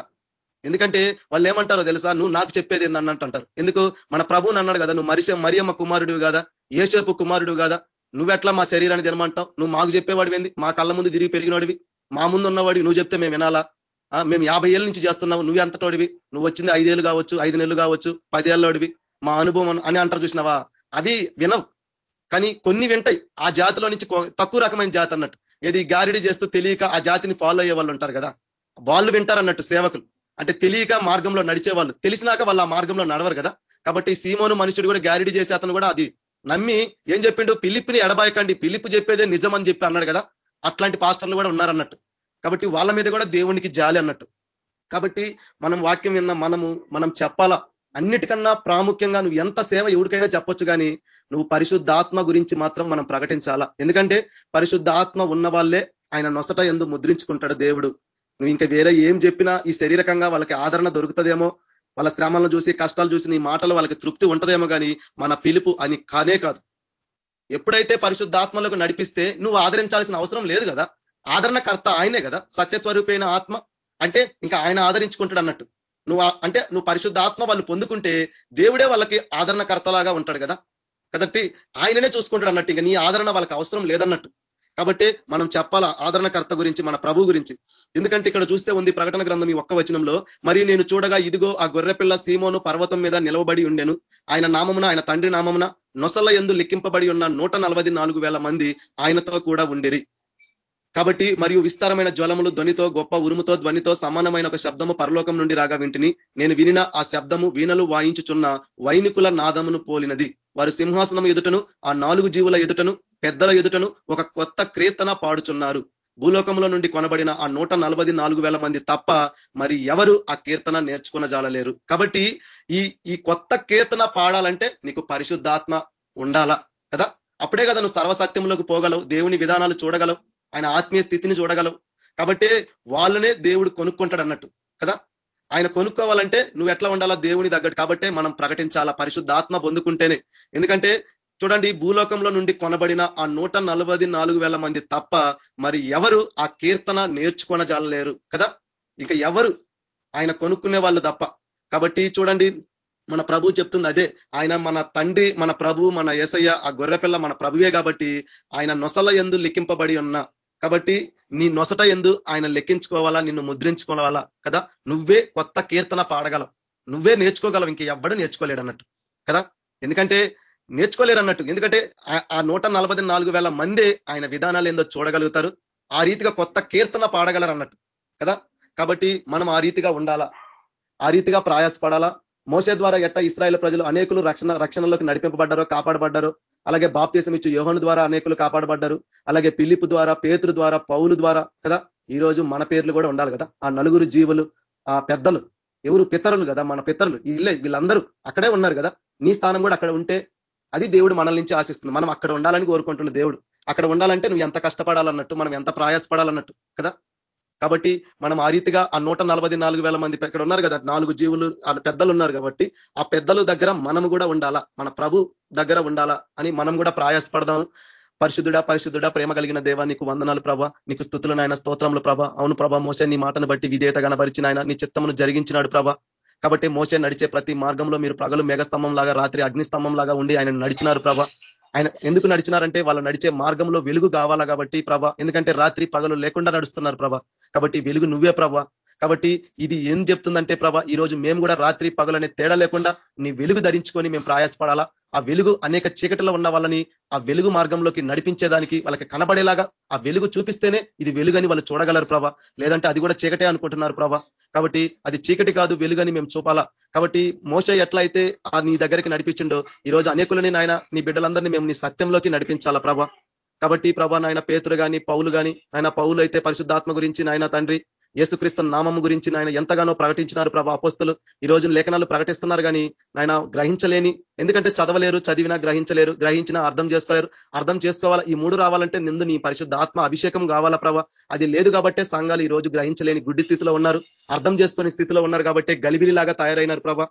ఎందుకంటే వాళ్ళు ఏమంటారో తెలుసా? నువ్వు నాకు చెప్పేది ఏందన్నట్టు అంటారు. ఎందుకు? మన ప్రభుని అన్నాడు కదా నువ్వు మరిసే మరియమ్మ కుమారుడు కదా? ఏసేపు కుమారుడు కదా? నువ్వెట్లా మా శరీరాన్ని తినమంటావు? నువ్వు మాకు చెప్పేవాడివి ఏంది? మా కళ్ళ ముందు తిరిగి పెరిగినోడివి. మా ముందు ఉన్నవాడివి. నువ్వు చెప్తే మేము వినాలా? మేము యాభై ఏళ్ళ నుంచి చేస్తున్నావు. నువ్వు ఎంతటోడివి నువ్వు వచ్చింది ఐదేళ్ళు కావచ్చు ఐదు నెలలు కావచ్చు పదేళ్ళోడివి. మా అనుభవం అని అంటారు చూసినావా? అవి వినవు. కానీ కొన్ని వింటాయి. ఆ జాతిలో నుంచి తక్కువ రకమైన జాతి అన్నట్టు. ఏది గారిడి చేస్తూ తెలియక ఆ జాతిని ఫాలో అయ్యే వాళ్ళు ఉంటారు కదా. వాళ్ళు వింటారు అన్నట్టు సేవకులు. అంటే తెలియక మార్గంలో నడిచే వాళ్ళు. తెలిసినాక వాళ్ళు ఆ మార్గంలో నడవరు కదా. కాబట్టి సీమోను మనుషుడు కూడా గ్యారిడి చేసే అతను కూడా అది. నమ్మి ఏం చెప్పిండు? పిలిప్ని ఎడబాయకండి. పిలిప్ చెప్పేదే నిజం అని చెప్పి అన్నాడు కదా. అట్లాంటి పాస్టర్లు కూడా ఉన్నారన్నట్టు కాబట్టి వాళ్ళ మీద కూడా దేవునికి జాలి అన్నట్టు. కాబట్టి మనం వాక్యం విన్న మనము మనం చెప్పాలా? అన్నిటికన్నా ప్రాముఖ్యంగా నువ్వు ఎంత సేవ ఎవరికైనా చెప్పొచ్చు కానీ నువ్వు పరిశుద్ధాత్మ గురించి మాత్రం మనం ప్రకటించాలా? ఎందుకంటే పరిశుద్ధాత్మ ఉన్న వాళ్ళే ఆయన నొసట ఎందు ముద్రించుకుంటాడు దేవుడు. నువ్వు ఇంకా వేరే ఏం చెప్పినా ఈ శరీరకంగా వాళ్ళకి ఆదరణ దొరుకుతుందేమో వాళ్ళ శ్రమలను చూసి కష్టాలు చూసి నీ మాటలు వాళ్ళకి తృప్తి ఉంటదేమో కానీ మన పిలుపు అని కానే కాదు. ఎప్పుడైతే పరిశుద్ధాత్మలకు నడిపిస్తే నువ్వు ఆదరించాల్సిన అవసరం లేదు కదా. ఆదరణకర్త ఆయనే కదా సత్యస్వరూపైన ఆత్మ. అంటే ఇంకా ఆయన ఆదరించుకుంటాడు అన్నట్టు. నువ్వు అంటే నువ్వు పరిశుద్ధాత్మ వాళ్ళు పొందుకుంటే దేవుడే వాళ్ళకి ఆదరణకర్తలాగా ఉంటాడు కదా? కాబట్టి ఆయననే చూసుకుంటాడు అన్నట్టు ఇంకా నీ ఆదరణ వాళ్ళకి అవసరం లేదన్నట్టు. కాబట్టి మనం చెప్పాలా ఆదరణకర్త గురించి మన ప్రభు గురించి? ఎందుకంటే ఇక్కడ చూస్తే ఉంది ప్రకటన గ్రంథం ఈ ఒక్క వచనంలో మరియు నేను చూడగా ఇదిగో ఆ గొర్రెపిల్ల సీమోను పర్వతం మీద నిలవబడి ఉండెను. ఆయన నామమున ఆయన తండ్రి నామమున నొసల ఎందు లిక్కింపబడి ఉన్న నూట మంది ఆయనతో కూడా ఉండిరి. కాబట్టి మరియు విస్తారమైన జ్వలములు ధ్వనితో గొప్ప ఉరుముతో ధ్వనితో సమానమైన ఒక శబ్దము పరలోకం నుండి రాగా వింటిని. నేను వినిన ఆ శబ్దము వీణలు వాయించుచున్న వైనికుల నాదమును పోలినది. వారు సింహాసనం ఎదుటను ఆ నాలుగు జీవుల ఎదుటను పెద్దల ఎదుటను ఒక కొత్త కీర్తన పాడుచున్నారు. భూలోకంలో నుండి కొనబడిన ఆ నూట మంది తప్ప మరి ఎవరు ఆ కీర్తన నేర్చుకున్న జాలలేరు? కాబట్టి ఈ ఈ కొత్త కీర్తన పాడాలంటే నీకు పరిశుద్ధాత్మ ఉండాలా కదా? అప్పుడే కదా నువ్వు సర్వసత్యంలోకి పోగలవు దేవుని విధానాలు చూడగలవు. ఆయన ఆత్మీయ స్థితిని చూడగలవు. కాబట్టి వాళ్ళనే దేవుడు కొనుక్కుంటాడు అన్నట్టు కదా? ఆయన కొనుక్కోవాలంటే నువ్వు ఎట్లా ఉండాలా దేవుని తగ్గట్టు కాబట్టి మనం ప్రకటించాలా పరిశుద్ధాత్మ పొందుకుంటేనే. ఎందుకంటే చూడండి భూలోకంలో నుండి కొనబడిన ఆ నూట మంది తప్ప మరి ఎవరు ఆ కీర్తన నేర్చుకొనజాలలేరు కదా? ఇక ఎవరు? ఆయన కొనుక్కునే వాళ్ళు తప్ప. కాబట్టి చూడండి మన ప్రభు చెప్తుంది అదే. ఆయన మన తండ్రి మన ప్రభు మన ఎసయ్య ఆ గొర్రెపిల్ల మన ప్రభువే కాబట్టి ఆయన నొసల ఎందు లిఖింపబడి ఉన్న కాబట్టి నీ నొసట ఎందు ఆయన లెక్కించుకోవాలా నిన్ను ముద్రించుకోవాలా కదా? నువ్వే కొత్త కీర్తన పాడగలవు. నువ్వే నేర్చుకోగలవు ఇంక ఎవ్వడు నేర్చుకోలేడు అన్నట్టు కదా? ఎందుకంటే నేర్చుకోలేరు అన్నట్టు ఎందుకంటే ఆ నూట మందే ఆయన విధానాలు ఏందో చూడగలుగుతారు. ఆ రీతిగా కొత్త కీర్తన పాడగలరు అన్నట్టు కదా? కాబట్టి మనం ఆ రీతిగా ఉండాలా? ఆ రీతిగా ప్రయాసపడాలా? మోసే ద్వారా ఎట్ట ఇస్రాయేల్ ప్రజలు అనేకులు రక్షణ రక్షణలోకి నడిపింపబడ్డారో కాపాడబడ్డారో అలాగే బాప్తీసం ఇచ్చి యోహను ద్వారా అనేకులు కాపాడబడ్డారు. అలాగే పిలిపు ద్వారా పేతురు ద్వారా పౌలు ద్వారా కదా ఈ రోజు మన పేర్లు కూడా ఉండాలి కదా. ఆ నలుగురు జీవులు ఆ పెద్దలు ఎవరు పితరులు కదా మన పితరులు ఇల్లే వీళ్ళందరూ అక్కడే ఉన్నారు కదా. నీ స్థానం కూడా అక్కడ ఉంటే అది దేవుడు మనల్ నుంచి ఆశిస్తుంది. మనం అక్కడ ఉండాలని కోరుకుంటున్న దేవుడు. అక్కడ ఉండాలంటే నువ్వు ఎంత కష్టపడాలన్నట్టు మనం ఎంత ప్రయాసపడాలన్నట్టు కదా. కాబట్టి మనం ఆ రీతిగా ఆ నూట మంది ఇక్కడ ఉన్నారు కదా నాలుగు జీవులు పెద్దలు ఉన్నారు కాబట్టి ఆ పెద్దల దగ్గర మనం కూడా ఉండాలా? మన ప్రభు దగ్గర ఉండాలా? అని మనం కూడా ప్రయాసపడదాం. పరిశుద్ధుడా పరిశుద్ధుడా ప్రేమ కలిగిన దేవా నీకు వందనాలు ప్రభ. నీకు స్థుతులు నాయన స్తోత్రములు ప్రభ. అవును ప్రభ మోసే నీ మాటను బట్టి విధేయత కనబరిచిన ఆయన నీ చిత్తమును జరిగించినాడు ప్రభ. కాబట్టి మోసే నడిచే ప్రతి మార్గంలో మీరు ప్రగలు మేఘస్తంభం లాగా రాత్రి అగ్నిస్తంభం లాగా ఉండి ఆయన నడిచినారు ప్రభ. ఆయన ఎందుకు నడిచినారంటే వాళ్ళు నడిచే మార్గంలో వెలుగు కావాలా కాబట్టి ప్రభ. ఎందుకంటే రాత్రి పగలు లేకుండా నడుస్తున్నారు ప్రభ. కాబట్టి వెలుగు నువ్వే ప్రభ. కాబట్టి ఇది ఏం చెప్తుందంటే ప్రభ ఈరోజు మేము కూడా రాత్రి పగలనే తేడా లేకుండా నీ వెలుగు ధరించుకొని మేము ప్రయాసపడాలా? ఆ వెలుగు అనేక చీకటిలో ఉన్న వాళ్ళని ఆ వెలుగు మార్గంలోకి నడిపించేదానికి వాళ్ళకి కనబడేలాగా ఆ వెలుగు చూపిస్తేనే ఇది వెలుగని వాళ్ళు చూడగలరు ప్రభ. లేదంటే అది కూడా చీకటే అనుకుంటున్నారు ప్రభా. కాబట్టి అది చీకటి కాదు వెలుగని మేము చూపాలా. కాబట్టి మోస ఎట్లయితే ఆ నీ దగ్గరికి నడిపించిండో ఈ రోజు అనేకులని నాయన నీ బిడ్డలందరినీ మేము నీ సత్యంలోకి నడిపించాలా ప్రభా. కాబట్టి ప్రభా నాయన పేతురు కానీ పౌలు కానీ ఆయన పౌలు అయితే పరిశుద్ధాత్మ గురించి నాయన తండ్రి యేసుక్రీస్తు నామం గురించి నాయన ఎంతగానో ప్రకటించినారు ప్రభా అపోస్తులు. ఈ రోజు లేఖనాలు ప్రకటిస్తున్నారు కానీ నాయన గ్రహించలేని ఎందుకంటే చదవలేరు చదివినా గ్రహించలేరు గ్రహించినా అర్థం చేసుకోలేరు. అర్థం చేసుకోవాలా? ఈ మూడు రావాలంటే నిందు నీ పరిశుద్ధ ఆత్మ అభిషేకం కావాలా ప్రభా? అది లేదు కాబట్టే సంఘాలు ఈ రోజు గ్రహించలేని గుడ్డి స్థితిలో ఉన్నారు. అర్థం చేసుకునే స్థితిలో ఉన్నారు కాబట్టి గలిబిలిలాగా తయారైనారు ప్రభా.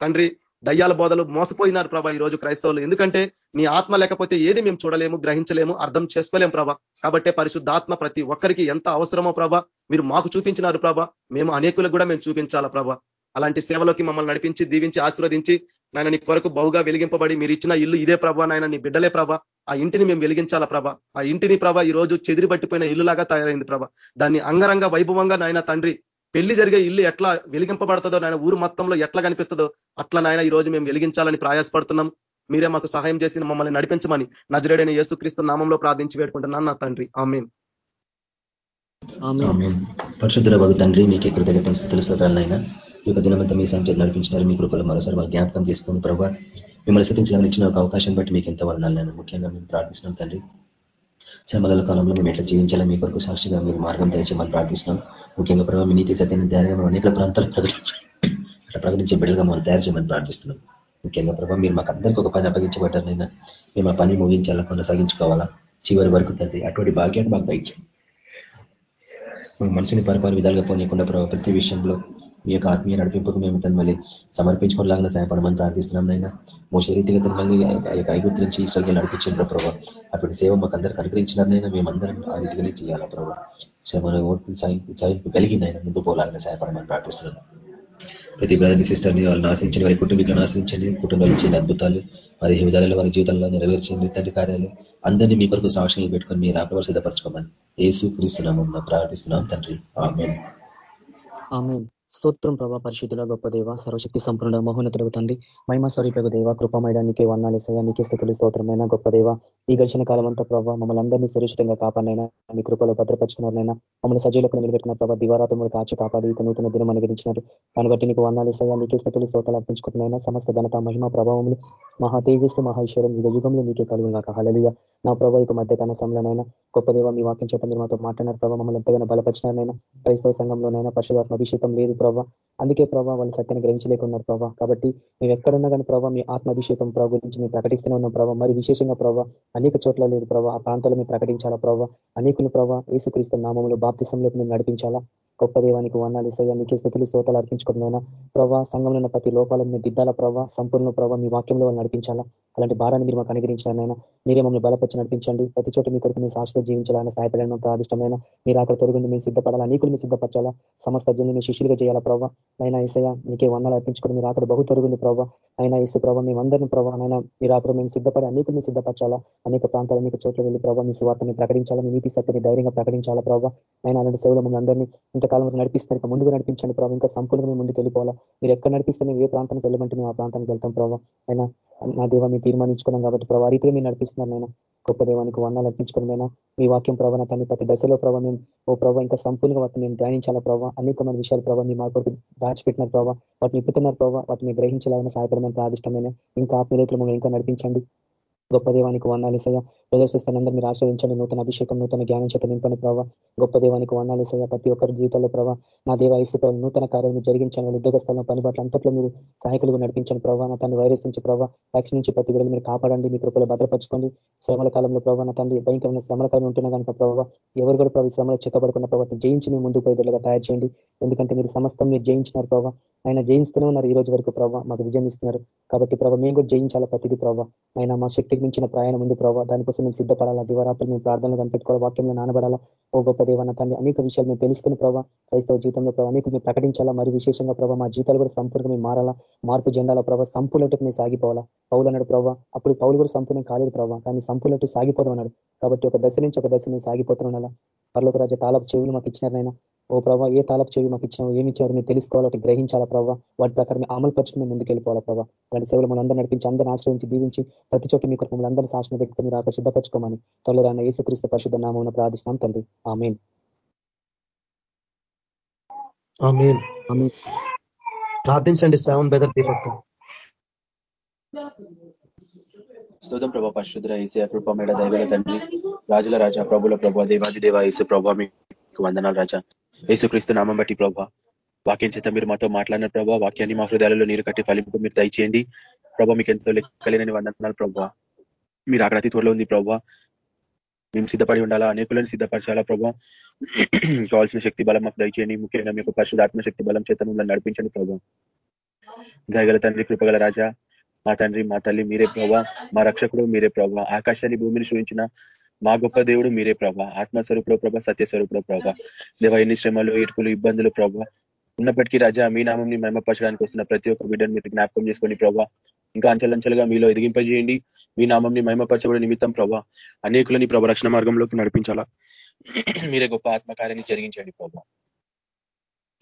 తండ్రి దయ్యాల బోధలు మోసపోయినారు ప్రభా ఈ రోజు క్రైస్తవులు. ఎందుకంటే నీ ఆత్మ లేకపోతే ఏది మేము చూడలేము గ్రహించలేము అర్థం చేసుకోలేము ప్రభా. కాబట్టే పరిశుద్ధాత్మ ప్రతి ఒక్కరికి ఎంత అవసరమో ప్రభా మీరు మాకు చూపించినారు ప్రభా. మేము అనేకులకు కూడా మేము చూపించాలా ప్రభా. అలాంటి సేవలోకి మమ్మల్ని నడిపించి దీవించి ఆశీర్వదించి నాయన నీ కొరకు బహుగా వెలిగింపబడి మీరు ఇచ్చిన ఇల్లు ఇదే ప్రభా నాయన నీ బిడ్డలే ప్రభా. ఆ ఇంటిని మేము వెలిగించాలా ప్రభా. ఆ ఇంటిని ప్రభా ఈ రోజు చెదిరి పట్టిపోయిన ఇల్లులాగా తయారైంది ప్రభా. దాన్ని అంగరంగ వైభవంగా నాయన తండ్రి పెళ్ళి జరిగే ఇల్లు ఎట్లా వెలిగింపబడుతుందో నాయన ఊరు మొత్తంలో ఎట్లా కనిపిస్తుందో అట్లా నాయన ఈ రోజు మేము వెలిగించాలని ప్రయాసపడుతున్నాం. మీరే మాకు సహాయం చేసి మమ్మల్ని నడిపించమని నజరేడైన యేసుక్రీస్తు నామంలో ప్రార్థించి వేడుకుంటున్నాను. నా తండ్రి. ఆమెన్. పరిశుద్ధుల వగు తండ్రి మీకే కృతజ్ఞత స్థితులు స్తోత్రాలైనా ఈ యొక్క దినమంతా మీ సంఖ్య నడిపించినారు మీ కృపలు మరోసారి మా జ్ఞాపకం చేసుకుని ప్రభావ మిమ్మల్ని స్థితించడానికి ఇచ్చిన ఒక అవకాశం బట్టి మీకు ఎంత వదనాలైనా ముఖ్యంగా మేము ప్రార్థిస్తున్నాం తండ్రి. శ్రమల కాలంలో మేము ఎట్లా జీవించాలని మీ కొరకు సాక్షిగా మీరు మార్గం దయచేయమని ప్రార్థిస్తున్నాం. ముఖ్యంగా ప్రభావ మీ నీతి సత్యాన్ని ధ్యానంగా అనేక ప్రాంతాలు అట్లా ప్రకటించే బిడ్డగా మనం తయారు చేయమని ప్రార్థిస్తున్నాం. ముఖ్యంగా ప్రభావ మీరు మాకు అందరికీ ఒక పని అప్పగించబడ్డారైనా మేము ఆ పని ముగించాలా కొనసాగించుకోవాలా చివరి వరకు తండ్రి అటువంటి భాగ్యాన్ని మాకు దయచేయండి. మనిషిని పరిపాల విధాలుగా పోనీయకుండా ప్రభావ ప్రతి విషయంలో మీ యొక్క ఆత్మీయ నడిపింపుకు మేము తను మళ్ళీ సమర్పించుకోలాగా సహాయపడమని ప్రార్థిస్తున్నాం నైనా మోస రీతిగా తను మళ్ళీ ఆ యొక్క ఐగుప్తు నుంచి ఈశ్వర్గా నడిపించిన ప్రభావ. అటువంటి సేవ మాకు అందరికి అనుగ్రహించినారనైనా మేమందరం ఆ రీతిగానే చేయాలా ప్రభావ. శ్రమను ఓర్పు సాయింపు ఆయన ముందు పోలాలని సహాయపడమని ప్రార్థిస్తున్నాను. ప్రతి బ్రదర్ని సిస్టర్ని వాళ్ళు నాశించండి వారి కుటుంబీకులను ఆశించండి కుటుంబాలు ఇచ్చిన అద్భుతాలు వారి విధాలలో వారి జీవితంలో నెరవేర్చండి తండ్రి కార్యాలు అందరినీ మీ కొరకు సాక్షులు పెట్టుకొని మీరు ఆకలి సిద్ధపరచుకోమని ఏసు క్రీస్తున్నాము ప్రార్థిస్తున్నాం తండ్రి. ఆమె స్తోత్రం ప్రభా పరిశుద్ధుల గొప్ప దేవ సర్వశక్తి సంపూర్ణ మహోన్నతుడు తండ్రి. మహిమ స్వరూపకు దేవ కృపమయడానికి వర్ణాలేసయ్యా నీకే స్థితులు స్తోత్రమైన గొప్ప దేవ. ఈ ఘర్షణ కాలం అంతా ప్రభావ మమ్మల్ని అందరినీ సురక్షితంగా కాపాడినైనా మీ కృపలో భద్రపరుచుకున్నారైనా మమ్మల్ని సజీలకు నిలబెట్టిన ప్రభావ దివారాతములు కాచి కాపాడి ఇక నూతన దినం అనుగ్రహించినారు. దాన్ని బట్టి నీకు వర్ణాలేసయ్యా నీకే స్థితులు స్తోతాలు అర్పించుకుంటున్నాయినా సమస్త ఘనత మహిమ ప్రభావములు మహా తేజస్సు మహేశ్వరం యుగ యుగంలో నీకే కలుగుగా హలలియ నా ప్రభావ ఇక మధ్య సమయంలోనైనా గొప్ప దేవ మీ వాక్యం చేత మీరు మాతో మాట్లాడినారు ప్రభావ మమ్మల్ని ఎంతగానో బలపరిచినారనైనా క్రైస్తవ సంఘంలోనైనా పరిశుభాత్మ అభిషేకం లేదు ప్రభావ అందుకే ప్రభావ వాళ్ళు సత్యాన్ని గ్రహించలేకున్నారు ప్రభావ కాబట్టి మేము ఎక్కడున్నా కానీ ప్రభావ మీ ఆత్మాభిషేకం ప్రభావ గురించి మేము ప్రకటిస్తూనే ఉన్నాం ప్రభావ మరి విశేషంగా ప్రభావ అనేక చోట్ల లేదు ప్రభావ ఆ ప్రాంతాల్లో మేము ప్రకటించాలా ప్రభావ అనేకులు ప్రభావ ఏసుక్రీస్తు నామంలో బాప్తిసంలోకి మేము నడిపించాలా? గొప్ప దేవానికి వర్ణాలు ఇస్తాయా. నీకే స్థితులు స్తోతాలు అర్పించుకుంటున్నా ప్రభావ సంఘంలో ఉన్న ప్రతి లోపాలను మీ దిద్దాల ప్రభావ సంపూర్ణ ప్రభావ మీ వాక్యంలో నడిపించాలా? అలాంటి భారాన్ని మీరు మాకు అనుగ్రహించాలైనా మీరే మమ్మల్ని బలపరిచి నడిపించండి. ప్రతి చోట మీ కొరకు మీ సాక్షిలో జీవించాలని సహాయపడడం ప్రాదిష్టమైన మీరు అక్కడ తొలగింది మేము సిద్ధపడాలా? నీకులు మీ సిద్ధపరచాలా? సమస్త జన్లు మీ శిష్యులుగా చేయాలా ప్రభావ అయినా ఇసయ నీకే వందలు అర్పించుకుని మీరు అక్కడ బహు తొలగింది ప్రభావ అయినా ఇస్తే ప్రభావ మేమందరినీ ప్రభావ అయినా మీరు అక్కడ మేము సిద్ధపడి అనేకులు సిద్ధపరచాలా? అనేక ప్రాంతాలు అనేక చోట్ల వెళ్ళి ప్రభావ మీ స్వార్థని ప్రకటించాలా? మీ నీతి సత్యని ధైర్యంగా ప్రకటించాలా ప్రభావ అయినా అలాంటి సేవలు మమ్మల్ని అందరినీ ఇంతకాలం నడిపిస్తారు. ఇంకా ముందుకు నడిపించండి ప్రభావ ఇంకా సంపూర్ణంగా ముందుకు వెళ్ళిపోవాలా. మీరు ఎక్కడ నడిపిస్తే మేము ఏ ప్రాంతానికి వెళ్ళమంటే మేము ఆ ప్రాంతానికి వెళ్తాం ప్రభావ అయినా నా దేవాన్ని తీర్మానించుకున్నాం కాబట్టి ప్రభావ రీతిలో మీరు నడిపిస్తున్నారు నేను గొప్ప దేవానికి వర్ణాలు అర్పించుకున్నైనా మీ వాక్యం ప్రభావ తల్లి ప్రతి దశలో ప్రభావ మేము ఓ ప్రభావ ఇంకా సంపూర్ణంగా వాటిని మేము ధ్యానించాలా ప్రభావ అనేకమైన విషయాలు ప్రభావ మీ మా కొరకు దాచిపెట్టినారు ప్రభావ వాటిని ఇప్పుతున్నారు ప్రభావ వాటిని గ్రహించాలని సహాయపడమని ప్రాదిష్టమైన ఇంకా ఆత్మీయతలు మమ్మల్ని ఇంకా నడిపించండి. గొప్ప దేవానికి వందాలిసయ్య ప్రదర్శిస్తానందరూ మీరు ఆశ్రయించండి. నూతన అభిషేకం నూతన జ్ఞానం చేత నింపని ప్రభావ గొప్ప దేవానికి వందాలిసయ్య ప్రతి ఒక్కరి జీవితంలో ప్రభావ నా దేవ ఇసు నూతన కార్యాలను జరిగించండి. ఉద్యోగ ఉద్యోగ పని పట్ల అంతట్లో మీరు సహాయకులుగా నడిపించండి ప్రభావ నా తను వైరస్ నుంచి ప్రభావ వ్యాక్సిన్ నుంచి ప్రతి వీళ్ళు మీరు కాపాడండి. మీ కృపలో భద్రపరచుకోండి. శ్రమల కాలంలో ప్రభావ నా తండ్రి భయంకరమైన శ్రమల కాలం ఉంటున్నా కనుక ప్రభావ ఎవరు కూడా ప్రభావ శ్రమలో చిక్కబడుకున్న ప్రభావం జయించి మీ ముందుకు పోయేలా తయారు చేయండి. ఎందుకంటే మీరు సమస్తం మీరు జయించినారు ప్రభావ ఆయన జయిస్తూనే ఉన్నారు ఈ రోజు వరకు ప్రభావ మాకు విజయం ఇస్తున్నారు. కాబట్టి ప్రభావ మేము కూడా జయించాలా ప్రతిదీ ప్రభావ ఆయన మా శక్తి శక్తికి మించిన ప్రయాణం ఉంది ప్రభావ దానికోసం మేము సిద్ధపడాలా? దివరాత్రులు మేము ప్రార్థనలు కనిపెట్టుకోవాలి? వాక్యంలో నానబడాలా? ఓ గొప్ప దేవన్న తండ్రి అనేక విషయాలు మేము తెలుసుకుని ప్రభావ క్రైస్తవ జీవితంలో ప్రభావ అనేక మేము ప్రకటించాలా? మరి విశేషంగా ప్రభావ మా జీతాలు కూడా సంపూర్ణంగా మేము మారాలా? మార్పు చెందాలా ప్రభావ సంపూర్ణకు మేము సాగిపోవాలా? పౌలు అన్నాడు ప్రభావ అప్పుడు పౌలు కూడా సంపూర్ణం కాలేదు ప్రభావ కానీ సంపూర్ణట్టు సాగిపోదాం అన్నాడు. కాబట్టి ఒక దశ నుంచి ఒక దశ మేము సాగిపోతున్నాం పర్లోక రాజు తాలపు చెవులు మాకు ఇచ్చినారనైనా ఓ ప్రభావ ఏ తాలపు చెవి మాకు ఇచ్చినావు ఏమి ఇచ్చారు మీరు తెలుసుకోవాలి గ్రహించాలా ప్రభావ వాటి ప్రకారం అమలు పరుచుకుని ముందుకు వెళ్ళిపోవాలా ప్రభావ అలాంటి సేవలు మన అందరూ నడిపించి అందరిని ఆశ్రయించి దీవించి ప్రతి చోట మీకు మమ్మల్ని అందరినీ శాసన పెట్టుకుని రాక సిద్ధపరచుకోమని త్వరలో రాన్న ఏసుక్రీస్తు పరిశుద్ధ నామం ప్రార్థిస్తున్నాం తండ్రి. ఆమెన్. ప్రార్థించండి శ్రావణ్ బెదర్ దీపక్. స్తోత్రం ప్రభా పరిశుద్ర ఈసే కృప మేడ దైవల తండ్రి రాజుల రాజా ప్రభుల ప్రభా దేవాది దేవ ఈసు ప్రభా మీకు వందనాలు రాజా. యేసుక్రీస్తు నామం బట్టి ప్రభావ వాక్యం చేత మీరు మాతో మాట్లాడిన ప్రభావ వాక్యాన్ని మా హృదయాలలో నీరు కట్టి ఫలింపు మీరు దయచేయండి. ప్రభావ మీకు ఎంతో లెక్కలేనని వందనాలు ప్రభావ మీరు అగ్రతి త్వరలో ఉంది ప్రభావ మేము సిద్ధపడి ఉండాలా? అనేకులను సిద్ధపరచాలా ప్రభావ కావాల్సిన శక్తి బలం మాకు దయచేయండి. ముఖ్యంగా మీకు పరిశుధాత్మ శక్తి బలం చేత మిమ్మల్ని నడిపించండి ప్రభావ దయగల తండ్రి కృపగల రాజా మా తండ్రి మా తల్లి మీరే ప్రభా. మా రక్షకుడు మీరే ప్రభా. ఆకాశాన్ని భూమిని చూపించిన మా గొప్ప దేవుడు మీరే ప్రభా. ఆత్మస్వరూపుడు ప్రభా సత్యస్వరూపుడు ప్రభా. దేవ ఎన్ని శ్రమలు ఇటుకులు ఇబ్బందులు ప్రభా. ఉన్నప్పటికీ రజా మీ నామంని మహిమపరచడానికి వస్తున్న ప్రతి ఒక్క బిడ్డను మీరు జ్ఞాపకం చేసుకోండి ప్రభా. ఇంకా అంచలంచలుగా మీలో ఎదిగింపజేయండి. మీ నామంని మహిమపరచబడే నిమిత్తం ప్రభా అనేకులని ప్రభ రక్షణ మార్గంలోకి నడిపించాలా. మీరే గొప్ప ఆత్మకార్యాన్ని జరిగించండి ప్రభా.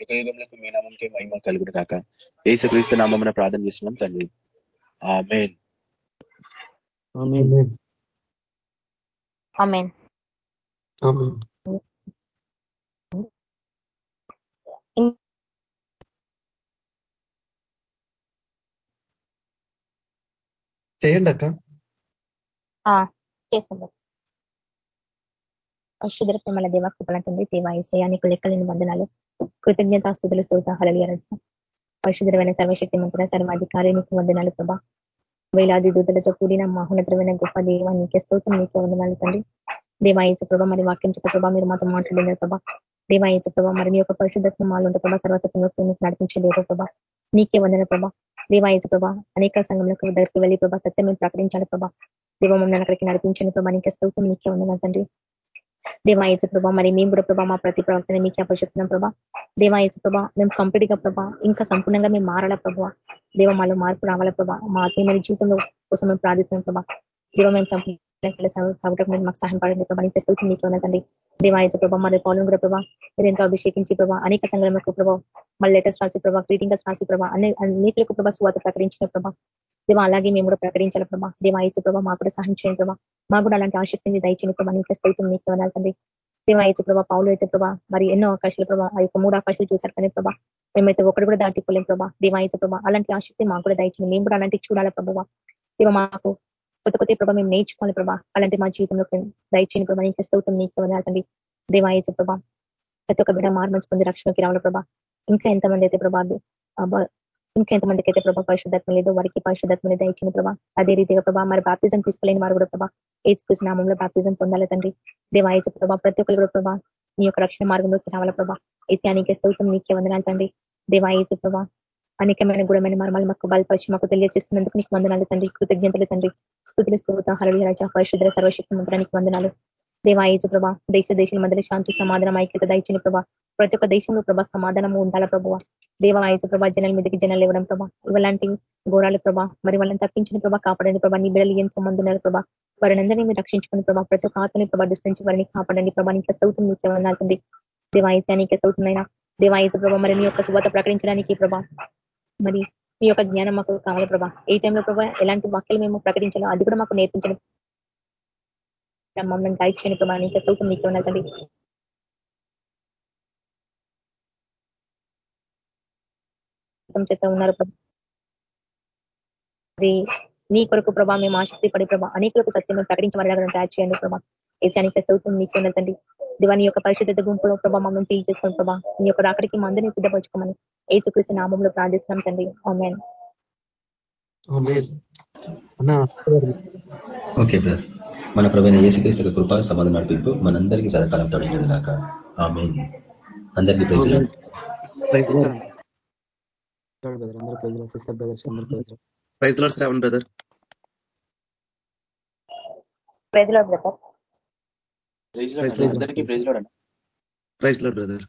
యుగయుగంలోకి మీ నామంకే మహిమ కలుగుడు కాక ఏసుక్రీస్తు నామమున ప్రార్థన చేస్తున్నాం తండ్రి. ఆమెన్. ఆమెన్ చేయండి అక్క చేస్తాం అశుద్ర ప్రేమల దేవ కృపణ తండ్రి దేవ ఈశ్వయానికి లెక్కలేని వందనాలు కృతజ్ఞతాస్తుతులు స్తోత హళలియ రచన పరిశుద్ధమైన సర్వశక్తి మంత్ర సర్వాధికారి నీకు వందనాలు ప్రభా వేలాది దూతలతో కూడిన మహోన్నతమైన గొప్ప దేవ నీకే స్తోత్రం నీకే వందనాలు తండ్రి. దేవాయచ ప్రభా మరి వాక్యం చెప్ప ప్రభా మీరు మాతో మాట్లాడిన ప్రభా. దేవాయచ ప్రభా మరి నీ యొక్క పరిశుద్ధత్వం మాలు ఉంటే ప్రభా సర్వత్వ నడిపించలేదు ప్రభా. నీకే వందన ప్రభా. దేవాయచ ప్రభా అనేక సంఘంలో దగ్గరికి వెళ్ళి ప్రభా సత్యం మేము ప్రకటించాలి ప్రభా. దేవ మమ్మల్ని అక్కడికి నడిపించండి ప్రభా నీకే స్తోత్రం నీకే వందన తండ్రి. దేవాయచ ప్రభా మరి మేము కూడా ప్రభా మా ప్రతి ప్రవర్తన మీకు అప్పచెప్తున్నాం ప్రభా. దేవాయచ ప్రభా మేము కంప్లీట్గా ప్రభా ఇంకా సంపూర్ణంగా మేము మారాల ప్రభా. దేవ మాలో మార్పు రావాల ప్రభా. మా ఆత్మీయమైన జీవితంలో కోసం మేము ప్రార్థిస్తున్నాం ప్రభా. దేవ మేము సంపూర్ణ మాకు సహాయం పడండి ప్రభా. ఇంత స్థితి మీకు ఉన్నదండి దేవాయచ ప్రభా మరి పౌలను కూడా ప్రభా మీరు ఎంతో అభిషేకించి ప్రభా అనేక సంఘాలకు ప్రభావ మళ్ళీ లెటర్స్ రాసి ప్రభా గ్రీటింగ్స్ రాసి ప్రభా అనే అన్నిటికి ప్రభా సువాత ప్రకటించిన ప్రభా. దేవా అలాగే మేము కూడా ప్రకటించాలి ప్రభా. దేవాయచ ప్రభా మాకు కూడా సహాయం చేయండి ప్రభా. మాకు కూడా అలాంటి ఆసక్తిని దయచేయండి ప్రభా. నీకు స్థితం నీకు వెళ్ళాలి దేవా ఏచు ప్రభా పావులు అయితే ప్రభా మరి ఎన్నో అవకాశాలు ప్రభా ఆ యొక్క మూడు అవకాశాలు చూశారు కానీ ప్రభా. మేమైతే ఒకటి కూడా దాటిపోలేం ప్రభా. దేవాయచ ప్రభా అలాంటి ఆసక్తి మాకు కూడా దయచేయండి. మేము కూడా అలాంటి చూడాలి ప్రభావ దేవ మాకు కొత్త కొత్త ప్రభా మేము నేర్చుకోవాలి ప్రభా. అలాంటి మా జీవితంలో దయచేయని ప్రభా. నీకు స్థితం నీకు వెళ్ళాలి దేవా ఏచు ప్రభా ప్రతి ఒక్క బిడ్డ మార్మంచి పొంది రక్షణకి రావాలి ప్రభా. ఇంకా ఎంతమంది అయితే ప్రభా ఇంకా ఎంతమందికి అయితే ప్రభా పరిశుద్ధత్వం లేదు వారికి పరిశుద్ధత్వం లేదు ఇచ్చిన ప్రభా అదే రీతిగా ప్రభా మరి బాప్తిజం తీసుకోలేని వారు కూడా ప్రభా ఏజ్ నామంలో బాప్తిజం పొందాలి తండ్రి. దేవాయచ ప్రభా ప్రతి ఒక్కరు కూడా ప్రభా నీ యొక్క రక్షణ మార్గంలోకి రావాల ప్రభా? అయితే అనేక స్థౌతం నీకే వందనాలు తండ్రి. దేవాయచ ప్రభా అనేకమైన గుణమైన మర్మాలు మాకు బలపరిచి మాకు తెలియజేస్తున్నందుకు నీకు వందనాలు తండ్రి. కృతజ్ఞతలు తండ్రి. స్థుతులు స్థూత హరళి రాజా. పరిశుద్ర సర్వశక్తి మంత్రానికి వందనాలు. దేవాయచ ప్రభా దేశ దేశం మధ్యలో శాంతి సమాధానం ఐక్యత దయచని ప్రభా. ప్రతి ఒక్క దేశంలో ప్రభా సమాధానము ఉండాల ప్రభావ దేవాయచ ప్రభా జనాల మీదకి జనాలు ఇవ్వడం ప్రభా. ఇవలాంటి ఘోరాలు ప్రభా మరి వాళ్ళని తప్పించిన ప్రభా కాపాడండి ప్రభా. నీ బిడ్డలు ఎంతో మంది ఉన్నారు ప్రభా. వారిని అందరినీ మీరు రక్షించుకుని ప్రభా ప్రతి ఒక్క ఆత్మని ప్రభా దృష్టించి వారిని కాపాడండి ప్రభా. నీకు సౌతం నీకే వందాలండి దేవాయచానికి సౌతున్నాయినా ప్రభా మరి నీ యొక్క శుభత ప్రకటించడానికి ప్రభా. మరి మీ యొక్క జ్ఞానం మాకు కావాలి ప్రభా. ఏ టైంలో ప్రభా ఎలాంటి వాక్యలు మేము ప్రకటించాలో అది కూడా మాకు నేర్పించడం. మమ్మల్ని గైడ్ చేయని ప్రభా నీకు స్థూతం నీకు ఉన్నదండి చేత ఉన్నారు అది నీ కొరకు ప్రభా మేము ఆసక్తి పడి ప్రభా అనేకులకు సత్యం ప్రకటించమని తయారు చేయండి ప్రభా ఏచానికి స్థూతం నీకు ఉన్నదండి దివా నీ యొక్క పరిశుద్ధత గుంపులో ప్రభా మమ్మల్ని ఫీల్ చేసుకోండి ప్రభా నీ యొక్క అక్కడికి మందిని సిద్ధపరచుకోమని ఏ చూపిస్తున్న నామంలో ప్రార్థిస్తున్నాం తండ్రి ఆమెన్ ఓకే బ్రదర్. మన ప్రవీణ ఏసుక్రీస్తు కృప సమాధానం నడిపింపు మనందరికీ సదాకాలం తొడిగినది దాకా ఆమె అందరికీ praise praise Lord Shravan brother. Praise Lord brother అందరికీ ప్రైజ్ ప్రైజ్ లాడ్ బ్రదర్